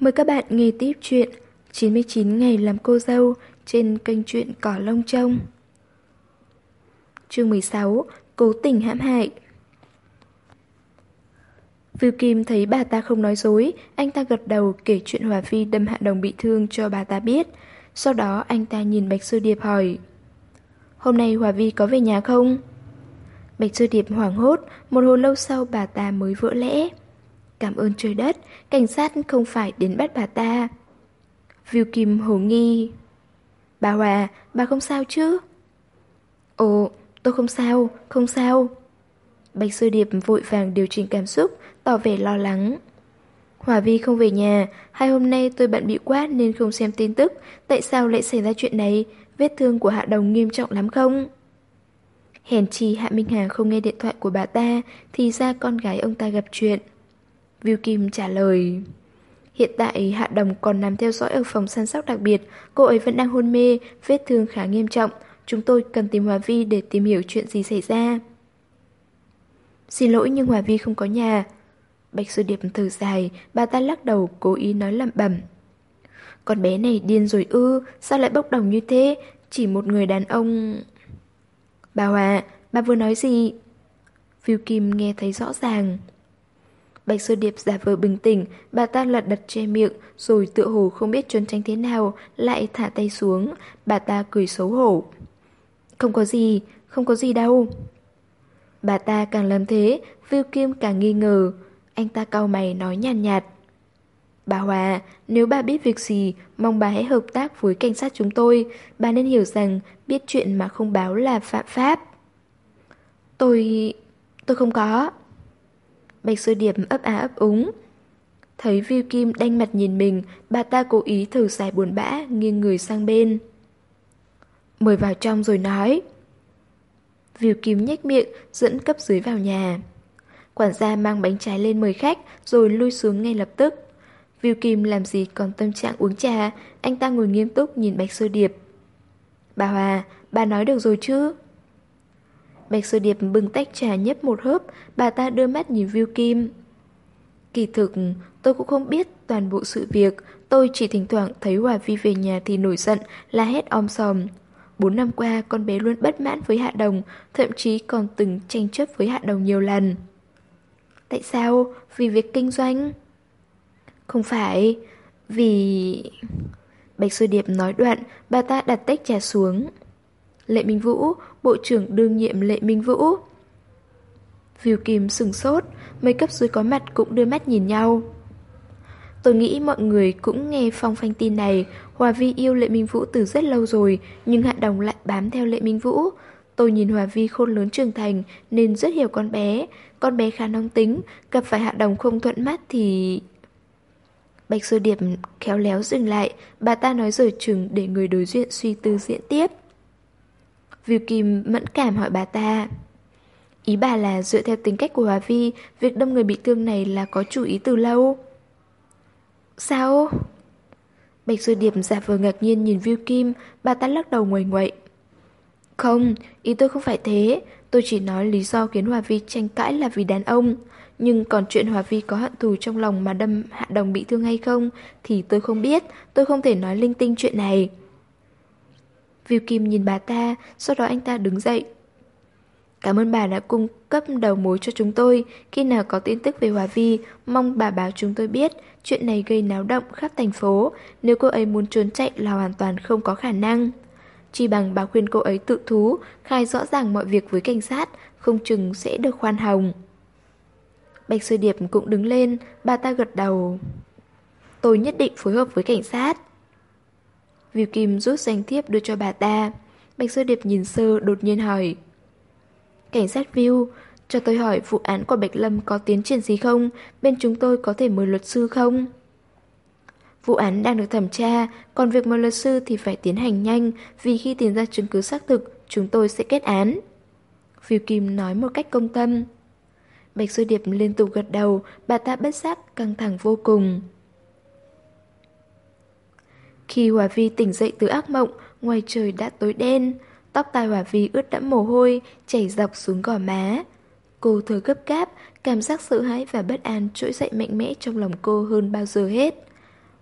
Mời các bạn nghe tiếp chuyện 99 ngày làm cô dâu trên kênh truyện Cỏ Lông Trông. Chương 16 Cố tình hãm hại Viu Kim thấy bà ta không nói dối, anh ta gật đầu kể chuyện Hòa Vi đâm Hạ Đồng bị thương cho bà ta biết. Sau đó anh ta nhìn Bạch Sư Điệp hỏi Hôm nay Hòa Vi có về nhà không? Bạch Sư Điệp hoảng hốt, một hồi lâu sau bà ta mới vỡ lẽ. Cảm ơn trời đất, cảnh sát không phải đến bắt bà ta. Viu Kim hồ nghi. Bà Hòa, bà không sao chứ? Ồ, tôi không sao, không sao. Bạch Sư Điệp vội vàng điều chỉnh cảm xúc, tỏ vẻ lo lắng. Hòa Vi không về nhà, hai hôm nay tôi bận bị quát nên không xem tin tức, tại sao lại xảy ra chuyện này, vết thương của Hạ Đồng nghiêm trọng lắm không? Hèn chi Hạ Minh Hà không nghe điện thoại của bà ta, thì ra con gái ông ta gặp chuyện. Viu Kim trả lời Hiện tại Hạ Đồng còn nằm theo dõi ở phòng săn sóc đặc biệt. Cô ấy vẫn đang hôn mê, vết thương khá nghiêm trọng. Chúng tôi cần tìm Hòa Vi để tìm hiểu chuyện gì xảy ra. Xin lỗi nhưng Hòa Vi không có nhà. Bạch Sư Điệp thở dài Bà ta lắc đầu cố ý nói lẩm bẩm. Con bé này điên rồi ư Sao lại bốc đồng như thế? Chỉ một người đàn ông. Bà Hòa, bà vừa nói gì? Viu Kim nghe thấy rõ ràng. Bạch Sơ Điệp giả vờ bình tĩnh, bà ta lật đật che miệng, rồi tựa hồ không biết trốn tránh thế nào, lại thả tay xuống, bà ta cười xấu hổ. Không có gì, không có gì đâu. Bà ta càng làm thế, Viu Kim càng nghi ngờ, anh ta cau mày nói nhàn nhạt, nhạt. Bà Hòa, nếu bà biết việc gì, mong bà hãy hợp tác với cảnh sát chúng tôi. Bà nên hiểu rằng biết chuyện mà không báo là phạm pháp. Tôi... tôi không có. Bạch Sư Điệp ấp á ấp úng. Thấy Viu Kim đanh mặt nhìn mình, bà ta cố ý thử dài buồn bã, nghiêng người sang bên. Mời vào trong rồi nói. Viu Kim nhếch miệng, dẫn cấp dưới vào nhà. Quản gia mang bánh trái lên mời khách, rồi lui xuống ngay lập tức. Viu Kim làm gì còn tâm trạng uống trà, anh ta ngồi nghiêm túc nhìn Bạch Sơ Điệp. Bà Hòa, bà nói được rồi chứ? Bạch sư Điệp bưng tách trà nhấp một hớp, bà ta đưa mắt nhìn Viu Kim. Kỳ thực, tôi cũng không biết toàn bộ sự việc, tôi chỉ thỉnh thoảng thấy Hòa Vi về nhà thì nổi giận, la hét om sòm. Bốn năm qua, con bé luôn bất mãn với Hạ Đồng, thậm chí còn từng tranh chấp với Hạ Đồng nhiều lần. Tại sao? Vì việc kinh doanh? Không phải, vì... Bạch sư Điệp nói đoạn, bà ta đặt tách trà xuống. Lệ Minh Vũ, Bộ trưởng đương nhiệm Lệ Minh Vũ. Viu Kim sừng sốt, mấy cấp dưới có mặt cũng đưa mắt nhìn nhau. Tôi nghĩ mọi người cũng nghe phong phanh tin này, Hòa Vi yêu Lệ Minh Vũ từ rất lâu rồi, nhưng Hạ Đồng lại bám theo Lệ Minh Vũ. Tôi nhìn Hòa Vi khôn lớn trưởng thành nên rất hiểu con bé, con bé khá nóng tính, gặp phải Hạ Đồng không thuận mắt thì... Bạch Sơ Điệp khéo léo dừng lại, bà ta nói rồi chừng để người đối diện suy tư diễn tiếp. Viu Kim mẫn cảm hỏi bà ta. Ý bà là dựa theo tính cách của Hòa Vi, việc đâm người bị thương này là có chủ ý từ lâu. Sao? Bạch Sư Điệp giả vờ ngạc nhiên nhìn Viu Kim, bà ta lắc đầu ngoài ngoậy. Không, ý tôi không phải thế, tôi chỉ nói lý do khiến Hòa Vi tranh cãi là vì đàn ông. Nhưng còn chuyện Hòa Vi có hận thù trong lòng mà đâm Hạ Đồng bị thương hay không thì tôi không biết, tôi không thể nói linh tinh chuyện này. Viu Kim nhìn bà ta, sau đó anh ta đứng dậy. Cảm ơn bà đã cung cấp đầu mối cho chúng tôi. Khi nào có tin tức về Hòa Vi, mong bà báo chúng tôi biết. Chuyện này gây náo động khắp thành phố. Nếu cô ấy muốn trốn chạy là hoàn toàn không có khả năng. Chỉ bằng bà khuyên cô ấy tự thú, khai rõ ràng mọi việc với cảnh sát, không chừng sẽ được khoan hồng. Bạch Sư Điệp cũng đứng lên, bà ta gật đầu. Tôi nhất định phối hợp với cảnh sát. Viu Kim rút danh thiếp đưa cho bà ta. Bạch Sơ Điệp nhìn sơ đột nhiên hỏi. Cảnh sát Viu, cho tôi hỏi vụ án của Bạch Lâm có tiến triển gì không? Bên chúng tôi có thể mời luật sư không? Vụ án đang được thẩm tra, còn việc mời luật sư thì phải tiến hành nhanh vì khi tìm ra chứng cứ xác thực, chúng tôi sẽ kết án. Viu Kim nói một cách công tâm. Bạch Sơ Điệp liên tục gật đầu, bà ta bất giác căng thẳng vô cùng. Khi Hòa Vi tỉnh dậy từ ác mộng, ngoài trời đã tối đen. Tóc tai Hòa Vi ướt đẫm mồ hôi, chảy dọc xuống gò má. Cô thở gấp gáp, cảm giác sợ hãi và bất an trỗi dậy mạnh mẽ trong lòng cô hơn bao giờ hết.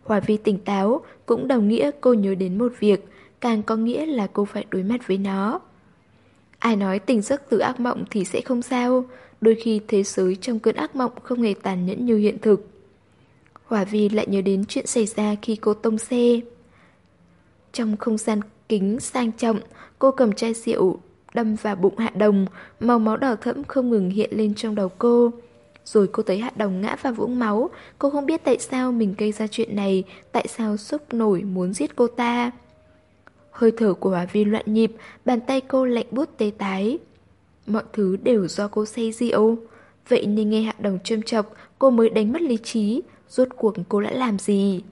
Hòa Vi tỉnh táo, cũng đồng nghĩa cô nhớ đến một việc, càng có nghĩa là cô phải đối mặt với nó. Ai nói tỉnh giấc từ ác mộng thì sẽ không sao, đôi khi thế giới trong cơn ác mộng không hề tàn nhẫn như hiện thực. Hòa Vi lại nhớ đến chuyện xảy ra khi cô tông xe. Trong không gian kính sang trọng, cô cầm chai rượu đâm vào bụng Hạ Đồng, màu máu đỏ thẫm không ngừng hiện lên trong đầu cô. Rồi cô thấy Hạ Đồng ngã vào vũng máu, cô không biết tại sao mình gây ra chuyện này, tại sao xúc nổi muốn giết cô ta. Hơi thở của Hòa Vi loạn nhịp, bàn tay cô lạnh bút tê tái. Mọi thứ đều do cô say rượu. Vậy nên nghe Hạ Đồng châm chọc, cô mới đánh mất lý trí, rốt cuộc cô đã làm gì?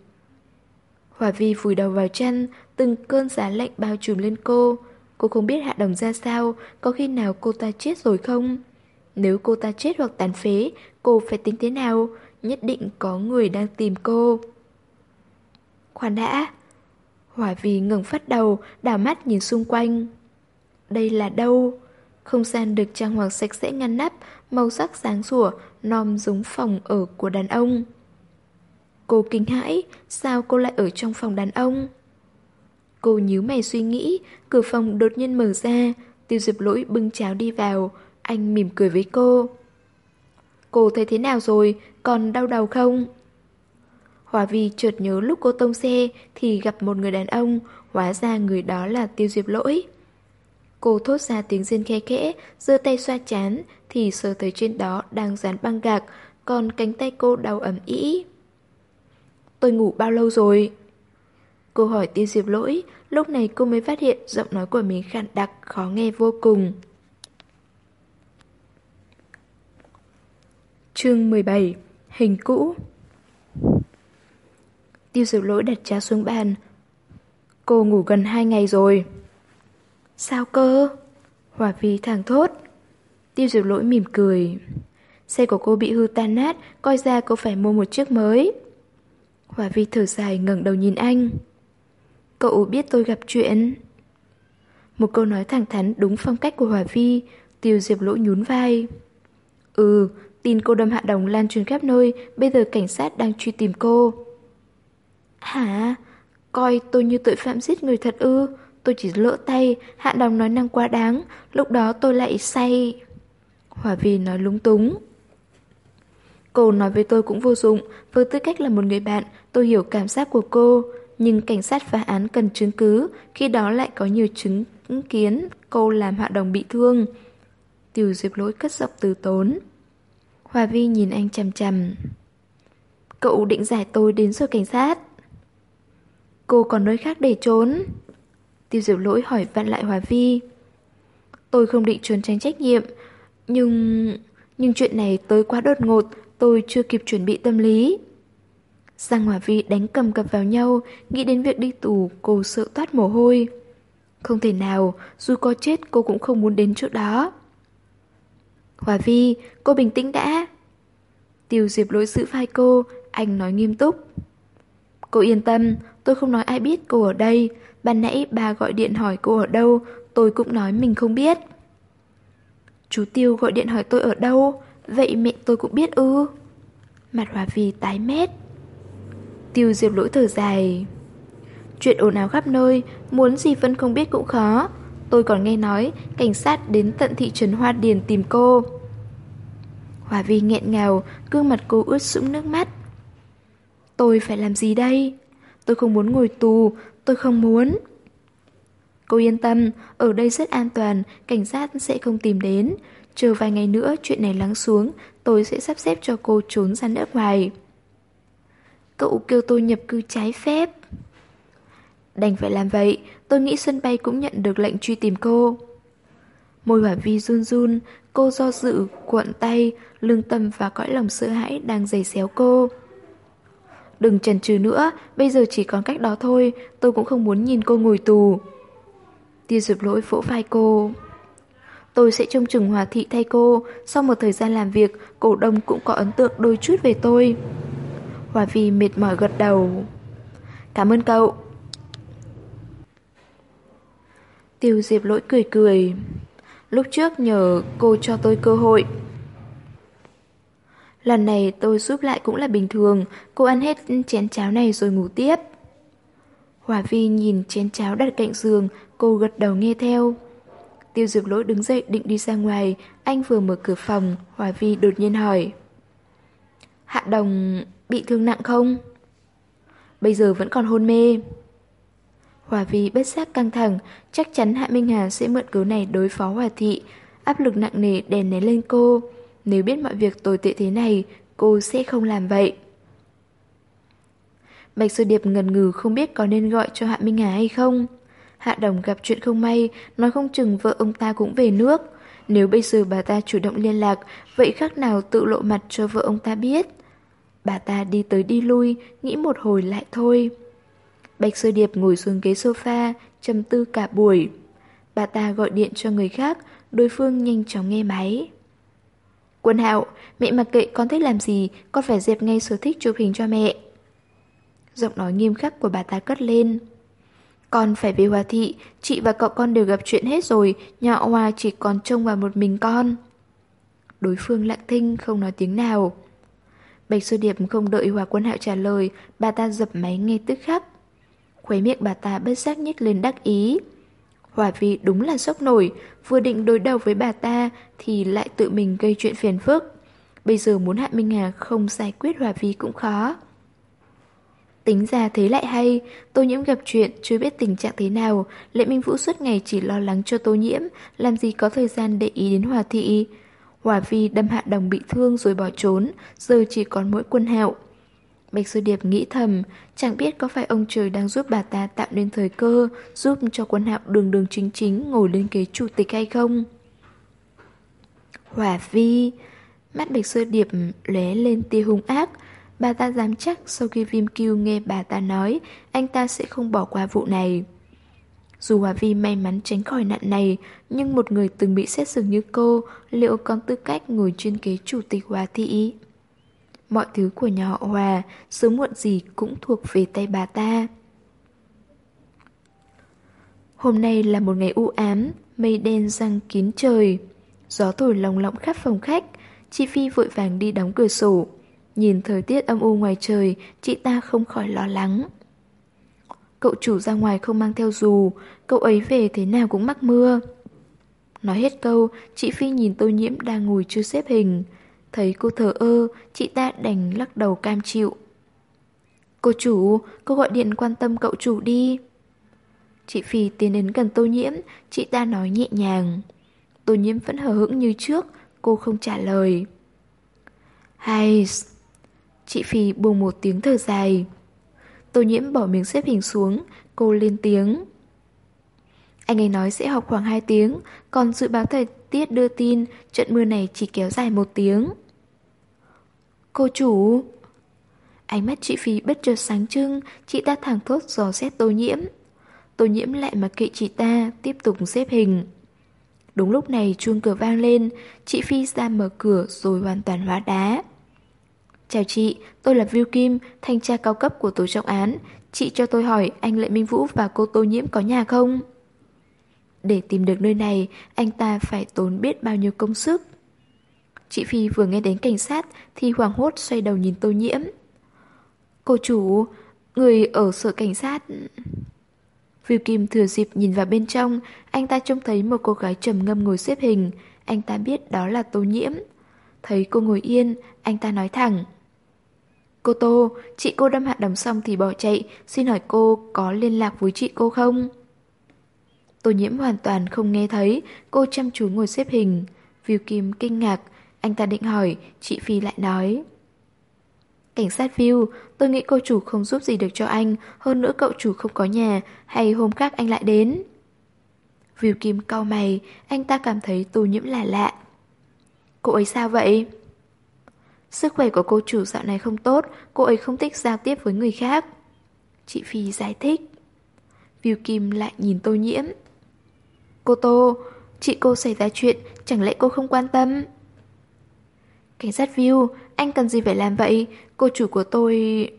Hòa Vi vùi đầu vào chân từng cơn giá lạnh bao trùm lên cô. Cô không biết Hạ Đồng ra sao, có khi nào cô ta chết rồi không? Nếu cô ta chết hoặc tàn phế, cô phải tính thế nào? Nhất định có người đang tìm cô. Khoan đã. Hỏa vì ngừng phát đầu, đảo mắt nhìn xung quanh. Đây là đâu? Không gian được trang hoàng sạch sẽ ngăn nắp, màu sắc sáng sủa, nom giống phòng ở của đàn ông. Cô kinh hãi, sao cô lại ở trong phòng đàn ông? Cô nhíu mày suy nghĩ, cửa phòng đột nhiên mở ra, tiêu diệp lỗi bưng cháo đi vào, anh mỉm cười với cô. Cô thấy thế nào rồi, còn đau đầu không? Hòa Vi chợt nhớ lúc cô tông xe thì gặp một người đàn ông, hóa ra người đó là tiêu diệp lỗi. Cô thốt ra tiếng riêng khe khẽ, giơ tay xoa chán, thì sờ thấy trên đó đang dán băng gạc, còn cánh tay cô đau ẩm ý. Tôi ngủ bao lâu rồi? Cô hỏi tiêu diệp lỗi, lúc này cô mới phát hiện giọng nói của mình khàn đặc, khó nghe vô cùng. Chương 17 Hình cũ Tiêu diệp lỗi đặt trà xuống bàn. Cô ngủ gần hai ngày rồi. Sao cơ? Hòa Vi thẳng thốt. Tiêu diệp lỗi mỉm cười. Xe của cô bị hư tan nát, coi ra cô phải mua một chiếc mới. Hòa Vi thở dài ngẩng đầu nhìn anh. Cậu biết tôi gặp chuyện. Một câu nói thẳng thắn đúng phong cách của Hòa Vi, Tiêu Diệp Lỗ nhún vai. Ừ, tin cô đâm hạ đồng lan truyền khắp nơi, bây giờ cảnh sát đang truy tìm cô. Hả? Coi tôi như tội phạm giết người thật ư? Tôi chỉ lỡ tay, hạ đồng nói năng quá đáng, lúc đó tôi lại say. Hòa Vi nói lúng túng. Cô nói với tôi cũng vô dụng, với tư cách là một người bạn, tôi hiểu cảm giác của cô. Nhưng cảnh sát phá án cần chứng cứ, khi đó lại có nhiều chứng kiến cô làm hạ đồng bị thương. Tiểu diệp lỗi cất giọng từ tốn. Hòa Vi nhìn anh chằm chằm. Cậu định giải tôi đến sở cảnh sát. Cô còn nơi khác để trốn. Tiêu diệp lỗi hỏi vặn lại Hòa Vi. Tôi không định trốn tránh trách nhiệm, nhưng... Nhưng chuyện này tới quá đột ngột, tôi chưa kịp chuẩn bị tâm lý. Giang Hòa Vi đánh cầm cập vào nhau, nghĩ đến việc đi tù, cô sợ toát mồ hôi. Không thể nào, dù có chết cô cũng không muốn đến chỗ đó. Hòa Vi, cô bình tĩnh đã. Tiêu Diệp lỗi giữ vai cô, anh nói nghiêm túc. Cô yên tâm, tôi không nói ai biết cô ở đây. Ban nãy bà gọi điện hỏi cô ở đâu, tôi cũng nói mình không biết. Chú Tiêu gọi điện hỏi tôi ở đâu, vậy mẹ tôi cũng biết ư. Mặt Hòa Vi tái mét. Tiêu diệp lỗi thở dài. Chuyện ồn ào khắp nơi, Muốn gì vẫn không biết cũng khó. Tôi còn nghe nói, Cảnh sát đến tận thị trấn Hoa Điền tìm cô. Hòa Vi nghẹn ngào, Gương mặt cô ướt sũng nước mắt. Tôi phải làm gì đây? Tôi không muốn ngồi tù, Tôi không muốn. Cô yên tâm, Ở đây rất an toàn, Cảnh sát sẽ không tìm đến. Chờ vài ngày nữa chuyện này lắng xuống, Tôi sẽ sắp xếp cho cô trốn ra nước ngoài. Cậu kêu tôi nhập cư trái phép. Đành phải làm vậy Tôi nghĩ sân bay cũng nhận được lệnh truy tìm cô. Môi hỏa vi run run Cô do dự, cuộn tay Lương tâm và cõi lòng sợ hãi Đang giày xéo cô. Đừng chần chừ nữa Bây giờ chỉ còn cách đó thôi Tôi cũng không muốn nhìn cô ngồi tù. Tiêu dược lỗi vỗ vai cô. Tôi sẽ trông chừng hòa thị thay cô Sau một thời gian làm việc Cổ đông cũng có ấn tượng đôi chút về tôi. Hòa Vi mệt mỏi gật đầu. Cảm ơn cậu. Tiêu Diệp lỗi cười cười. Lúc trước nhờ cô cho tôi cơ hội. Lần này tôi giúp lại cũng là bình thường, cô ăn hết chén cháo này rồi ngủ tiếp. Hòa Vi nhìn chén cháo đặt cạnh giường, cô gật đầu nghe theo. Tiêu Diệp Lỗi đứng dậy định đi ra ngoài, anh vừa mở cửa phòng, Hòa Vi đột nhiên hỏi. Hạ Đồng bị thương nặng không? Bây giờ vẫn còn hôn mê. Hòa Vi bất giác căng thẳng, chắc chắn Hạ Minh Hà sẽ mượn cớ này đối phó Hòa Thị, áp lực nặng nề đè nén lên cô. Nếu biết mọi việc tồi tệ thế này, cô sẽ không làm vậy. Bạch Sư Điệp ngần ngừ không biết có nên gọi cho Hạ Minh Hà hay không. Hạ Đồng gặp chuyện không may, nói không chừng vợ ông ta cũng về nước. Nếu bây giờ bà ta chủ động liên lạc, vậy khác nào tự lộ mặt cho vợ ông ta biết. Bà ta đi tới đi lui, nghĩ một hồi lại thôi. Bạch Sơ Điệp ngồi xuống ghế sofa, trầm tư cả buổi. Bà ta gọi điện cho người khác, đối phương nhanh chóng nghe máy. Quân Hạo, mẹ mặc kệ con thích làm gì, con phải dẹp ngay sở thích chụp hình cho mẹ. Giọng nói nghiêm khắc của bà ta cất lên. Con phải về Hòa Thị, chị và cậu con đều gặp chuyện hết rồi, nhà Hòa chỉ còn trông vào một mình con. Đối phương lặng thinh không nói tiếng nào. Bạch Sư Điệp không đợi Hòa Quân Hạo trả lời, bà ta dập máy ngay tức khắc. Khuấy miệng bà ta bất giác nhếch lên đắc ý. Hòa Vi đúng là sốc nổi, vừa định đối đầu với bà ta thì lại tự mình gây chuyện phiền phức. Bây giờ muốn Hạ Minh Hà không giải quyết Hòa Vi cũng khó. Tính ra thế lại hay, Tô Nhiễm gặp chuyện chưa biết tình trạng thế nào, Lệ Minh Vũ suốt ngày chỉ lo lắng cho Tô Nhiễm, làm gì có thời gian để ý đến Hòa Thị. Hòa Vi đâm hạ đồng bị thương rồi bỏ trốn, giờ chỉ còn mỗi quân hạo. Bạch Sư Điệp nghĩ thầm, chẳng biết có phải ông trời đang giúp bà ta tạo nên thời cơ, giúp cho quân hạo đường đường chính chính ngồi lên ghế chủ tịch hay không. Hòa Vi, mắt Bạch Sư Điệp lóe lên tia hung ác, bà ta dám chắc sau khi Viêm Kiêu nghe bà ta nói, anh ta sẽ không bỏ qua vụ này. Dù Hòa Vi may mắn tránh khỏi nạn này, nhưng một người từng bị xét xử như cô, liệu còn tư cách ngồi trên ghế chủ tịch Hòa Thị? Mọi thứ của nhà họ Hòa, sớm muộn gì cũng thuộc về tay bà ta. Hôm nay là một ngày u ám, mây đen răng kín trời. Gió thổi lồng lộng khắp phòng khách, chị Phi vội vàng đi đóng cửa sổ. Nhìn thời tiết âm u ngoài trời, chị ta không khỏi lo lắng. Cậu chủ ra ngoài không mang theo dù, cậu ấy về thế nào cũng mắc mưa. Nói hết câu, chị Phi nhìn tô nhiễm đang ngồi chưa xếp hình. Thấy cô thờ ơ, chị ta đành lắc đầu cam chịu. Cô chủ, cô gọi điện quan tâm cậu chủ đi. Chị Phi tiến đến gần tô nhiễm, chị ta nói nhẹ nhàng. Tô nhiễm vẫn hờ hững như trước, cô không trả lời. Hay... Chị Phi buông một tiếng thở dài. Tô nhiễm bỏ miếng xếp hình xuống, cô lên tiếng. Anh ấy nói sẽ học khoảng 2 tiếng, còn dự báo thời tiết đưa tin trận mưa này chỉ kéo dài một tiếng. Cô chủ... Ánh mắt chị Phi bất chợt sáng trưng, chị ta thẳng thốt dò xét tô nhiễm. Tô nhiễm lại mà kệ chị ta, tiếp tục xếp hình. Đúng lúc này chuông cửa vang lên, chị Phi ra mở cửa rồi hoàn toàn hóa đá. Chào chị, tôi là Viu Kim, thanh tra cao cấp của tổ trọng án. Chị cho tôi hỏi anh Lệ Minh Vũ và cô Tô Nhiễm có nhà không? Để tìm được nơi này, anh ta phải tốn biết bao nhiêu công sức. Chị Phi vừa nghe đến cảnh sát thì hoảng hốt xoay đầu nhìn Tô Nhiễm. Cô chủ, người ở sở cảnh sát... Viu Kim thừa dịp nhìn vào bên trong, anh ta trông thấy một cô gái trầm ngâm ngồi xếp hình. Anh ta biết đó là Tô Nhiễm. Thấy cô ngồi yên, anh ta nói thẳng. Cô Tô, chị cô đâm hạ đồng xong thì bỏ chạy, xin hỏi cô có liên lạc với chị cô không? Tô nhiễm hoàn toàn không nghe thấy, cô chăm chú ngồi xếp hình. Viu Kim kinh ngạc, anh ta định hỏi, chị Phi lại nói. Cảnh sát Viu, tôi nghĩ cô chủ không giúp gì được cho anh, hơn nữa cậu chủ không có nhà, hay hôm khác anh lại đến. Viu Kim cau mày, anh ta cảm thấy tô nhiễm là lạ. Cô ấy sao vậy? Sức khỏe của cô chủ dạo này không tốt, cô ấy không thích giao tiếp với người khác. Chị Phi giải thích. Viu Kim lại nhìn tô nhiễm. Cô Tô, chị cô xảy ra chuyện, chẳng lẽ cô không quan tâm? Cảnh sát Viu, anh cần gì phải làm vậy? Cô chủ của tôi...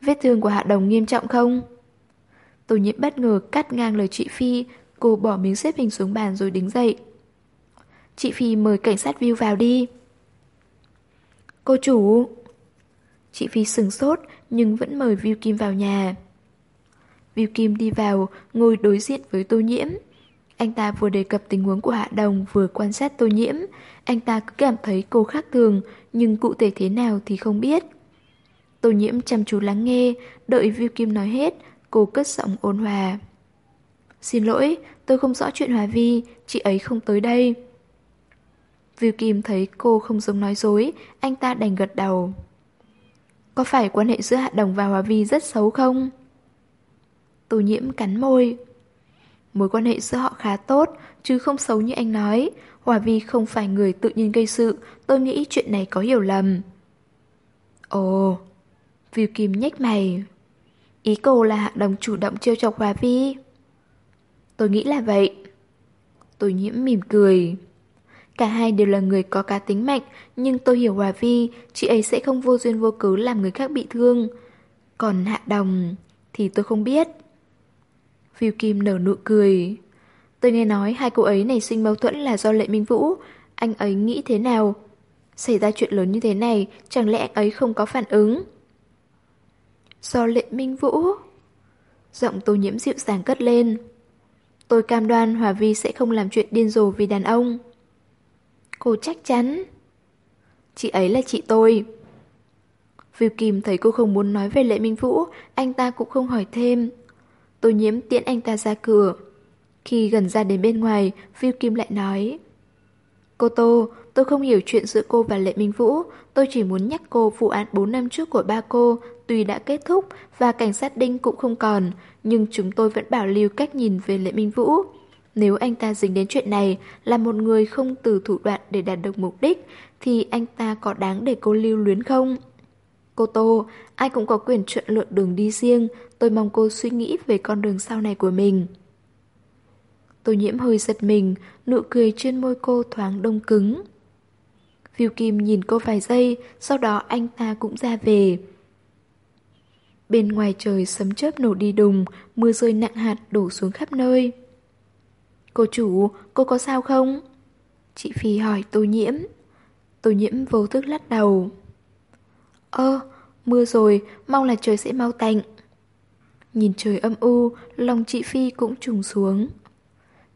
Vết thương của Hạ Đồng nghiêm trọng không? Tô nhiễm bất ngờ cắt ngang lời chị Phi, cô bỏ miếng xếp hình xuống bàn rồi đứng dậy. Chị Phi mời cảnh sát Viu vào đi. Cô chủ! Chị Phi sừng sốt nhưng vẫn mời Viu Kim vào nhà. Viu Kim đi vào, ngồi đối diện với tô nhiễm. Anh ta vừa đề cập tình huống của Hạ Đồng vừa quan sát tô nhiễm. Anh ta cứ cảm thấy cô khác thường, nhưng cụ thể thế nào thì không biết. Tô nhiễm chăm chú lắng nghe, đợi Viu Kim nói hết, cô cất giọng ôn hòa. Xin lỗi, tôi không rõ chuyện Hòa Vi, chị ấy không tới đây. Viu Kim thấy cô không giống nói dối, anh ta đành gật đầu. Có phải quan hệ giữa Hạ Đồng và Hòa Vi rất xấu không? Tô nhiễm cắn môi. Mối quan hệ giữa họ khá tốt, chứ không xấu như anh nói. Hòa Vi không phải người tự nhiên gây sự, tôi nghĩ chuyện này có hiểu lầm. Ồ, Viu Kim nhếch mày. Ý cô là Hạ Đồng chủ động trêu chọc Hòa Vi. Tôi nghĩ là vậy. Tôi nhiễm mỉm cười. Cả hai đều là người có cá tính mạnh, nhưng tôi hiểu Hòa Vi, chị ấy sẽ không vô duyên vô cớ làm người khác bị thương. Còn Hạ Đồng thì tôi không biết. Phiêu Kim nở nụ cười. Tôi nghe nói hai cô ấy nảy sinh mâu thuẫn là do Lệ Minh Vũ. Anh ấy nghĩ thế nào? Xảy ra chuyện lớn như thế này, chẳng lẽ anh ấy không có phản ứng? Do Lệ Minh Vũ? Giọng tô nhiễm dịu dàng cất lên. Tôi cam đoan Hòa Vi sẽ không làm chuyện điên rồ vì đàn ông. Cô chắc chắn. Chị ấy là chị tôi. Viu Kim thấy cô không muốn nói về Lệ Minh Vũ, anh ta cũng không hỏi thêm. Tôi nhiễm tiễn anh ta ra cửa. Khi gần ra đến bên ngoài, Viu Kim lại nói. Cô Tô, tôi không hiểu chuyện giữa cô và Lệ Minh Vũ. Tôi chỉ muốn nhắc cô vụ án 4 năm trước của ba cô tuy đã kết thúc và cảnh sát đinh cũng không còn, nhưng chúng tôi vẫn bảo lưu cách nhìn về Lệ Minh Vũ. Nếu anh ta dính đến chuyện này là một người không từ thủ đoạn để đạt được mục đích, thì anh ta có đáng để cô lưu luyến không? Cô Tô, ai cũng có quyền chọn lựa đường đi riêng, tôi mong cô suy nghĩ về con đường sau này của mình. Tô nhiễm hơi giật mình, nụ cười trên môi cô thoáng đông cứng. Phiêu Kim nhìn cô vài giây, sau đó anh ta cũng ra về. Bên ngoài trời sấm chớp nổ đi đùng, mưa rơi nặng hạt đổ xuống khắp nơi. Cô chủ, cô có sao không? Chị Phi hỏi tô nhiễm. Tô nhiễm vô thức lắc đầu. Ơ, mưa rồi, mong là trời sẽ mau tạnh. Nhìn trời âm u, lòng chị Phi cũng trùng xuống.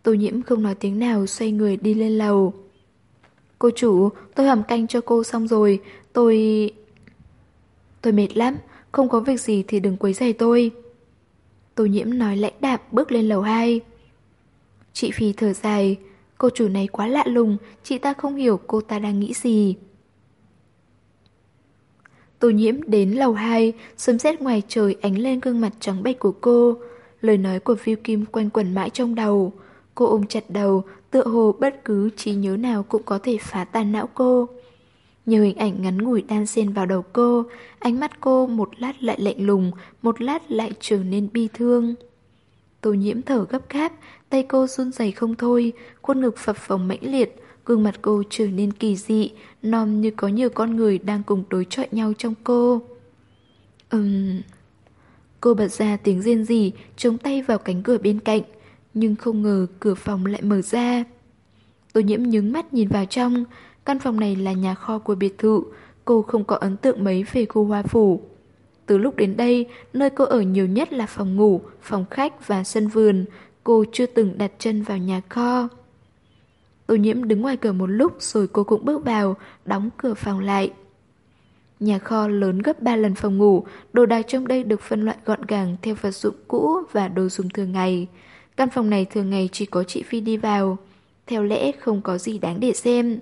Tô nhiễm không nói tiếng nào xoay người đi lên lầu. Cô chủ, tôi hầm canh cho cô xong rồi, tôi... Tôi mệt lắm, không có việc gì thì đừng quấy rầy tôi. Tô nhiễm nói lãnh đạm bước lên lầu 2. Chị Phi thở dài, cô chủ này quá lạ lùng, chị ta không hiểu cô ta đang nghĩ gì. Tô nhiễm đến lầu 2, sớm xét ngoài trời ánh lên gương mặt trắng bệch của cô. Lời nói của Viu Kim quanh quẩn mãi trong đầu. Cô ôm chặt đầu, tựa hồ bất cứ trí nhớ nào cũng có thể phá tan não cô. Nhiều hình ảnh ngắn ngủi đan xen vào đầu cô, ánh mắt cô một lát lại lạnh lùng, một lát lại trở nên bi thương. Tô nhiễm thở gấp gáp, tay cô run rẩy không thôi, khuôn ngực phập phồng mãnh liệt, gương mặt cô trở nên kỳ dị, non như có nhiều con người đang cùng đối chọi nhau trong cô. Ừm... Cô bật ra tiếng rên rỉ, chống tay vào cánh cửa bên cạnh, nhưng không ngờ cửa phòng lại mở ra. Tô nhiễm nhướng mắt nhìn vào trong, căn phòng này là nhà kho của biệt thự, cô không có ấn tượng mấy về khu hoa phủ. Từ lúc đến đây, nơi cô ở nhiều nhất là phòng ngủ, phòng khách và sân vườn, cô chưa từng đặt chân vào nhà kho. Tô nhiễm đứng ngoài cửa một lúc rồi cô cũng bước vào, đóng cửa phòng lại. Nhà kho lớn gấp 3 lần phòng ngủ, đồ đạc trong đây được phân loại gọn gàng theo vật dụng cũ và đồ dùng thường ngày. Căn phòng này thường ngày chỉ có chị Phi đi vào. Theo lẽ không có gì đáng để xem.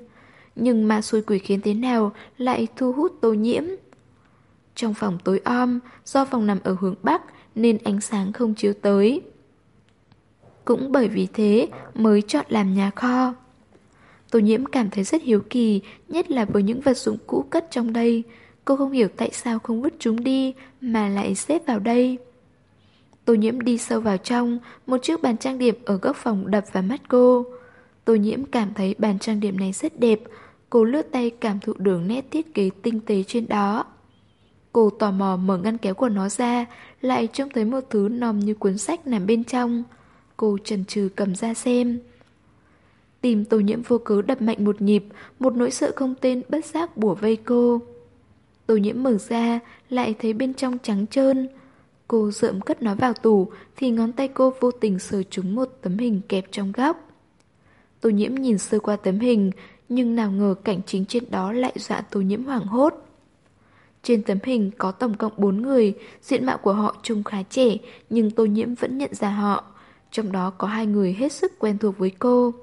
Nhưng mà xui quỷ khiến thế nào lại thu hút tô nhiễm. Trong phòng tối om, do phòng nằm ở hướng Bắc nên ánh sáng không chiếu tới. Cũng bởi vì thế mới chọn làm nhà kho. Tô nhiễm cảm thấy rất hiếu kỳ, nhất là với những vật dụng cũ cất trong đây. Cô không hiểu tại sao không vứt chúng đi mà lại xếp vào đây. Tô nhiễm đi sâu vào trong, một chiếc bàn trang điểm ở góc phòng đập vào mắt cô. Tô nhiễm cảm thấy bàn trang điểm này rất đẹp, cô lướt tay cảm thụ đường nét thiết kế tinh tế trên đó. Cô tò mò mở ngăn kéo của nó ra, lại trông thấy một thứ nòm như cuốn sách nằm bên trong. Cô chần chừ cầm ra xem. Tìm tổ nhiễm vô cớ đập mạnh một nhịp, một nỗi sợ không tên bất giác bủa vây cô. Tổ nhiễm mở ra, lại thấy bên trong trắng trơn. Cô dượm cất nó vào tủ, thì ngón tay cô vô tình sờ trúng một tấm hình kẹp trong góc. Tổ nhiễm nhìn sơ qua tấm hình, nhưng nào ngờ cảnh chính trên đó lại dọa tổ nhiễm hoảng hốt. Trên tấm hình có tổng cộng 4 người, diện mạo của họ trông khá trẻ, nhưng tô nhiễm vẫn nhận ra họ. Trong đó có hai người hết sức quen thuộc với cô.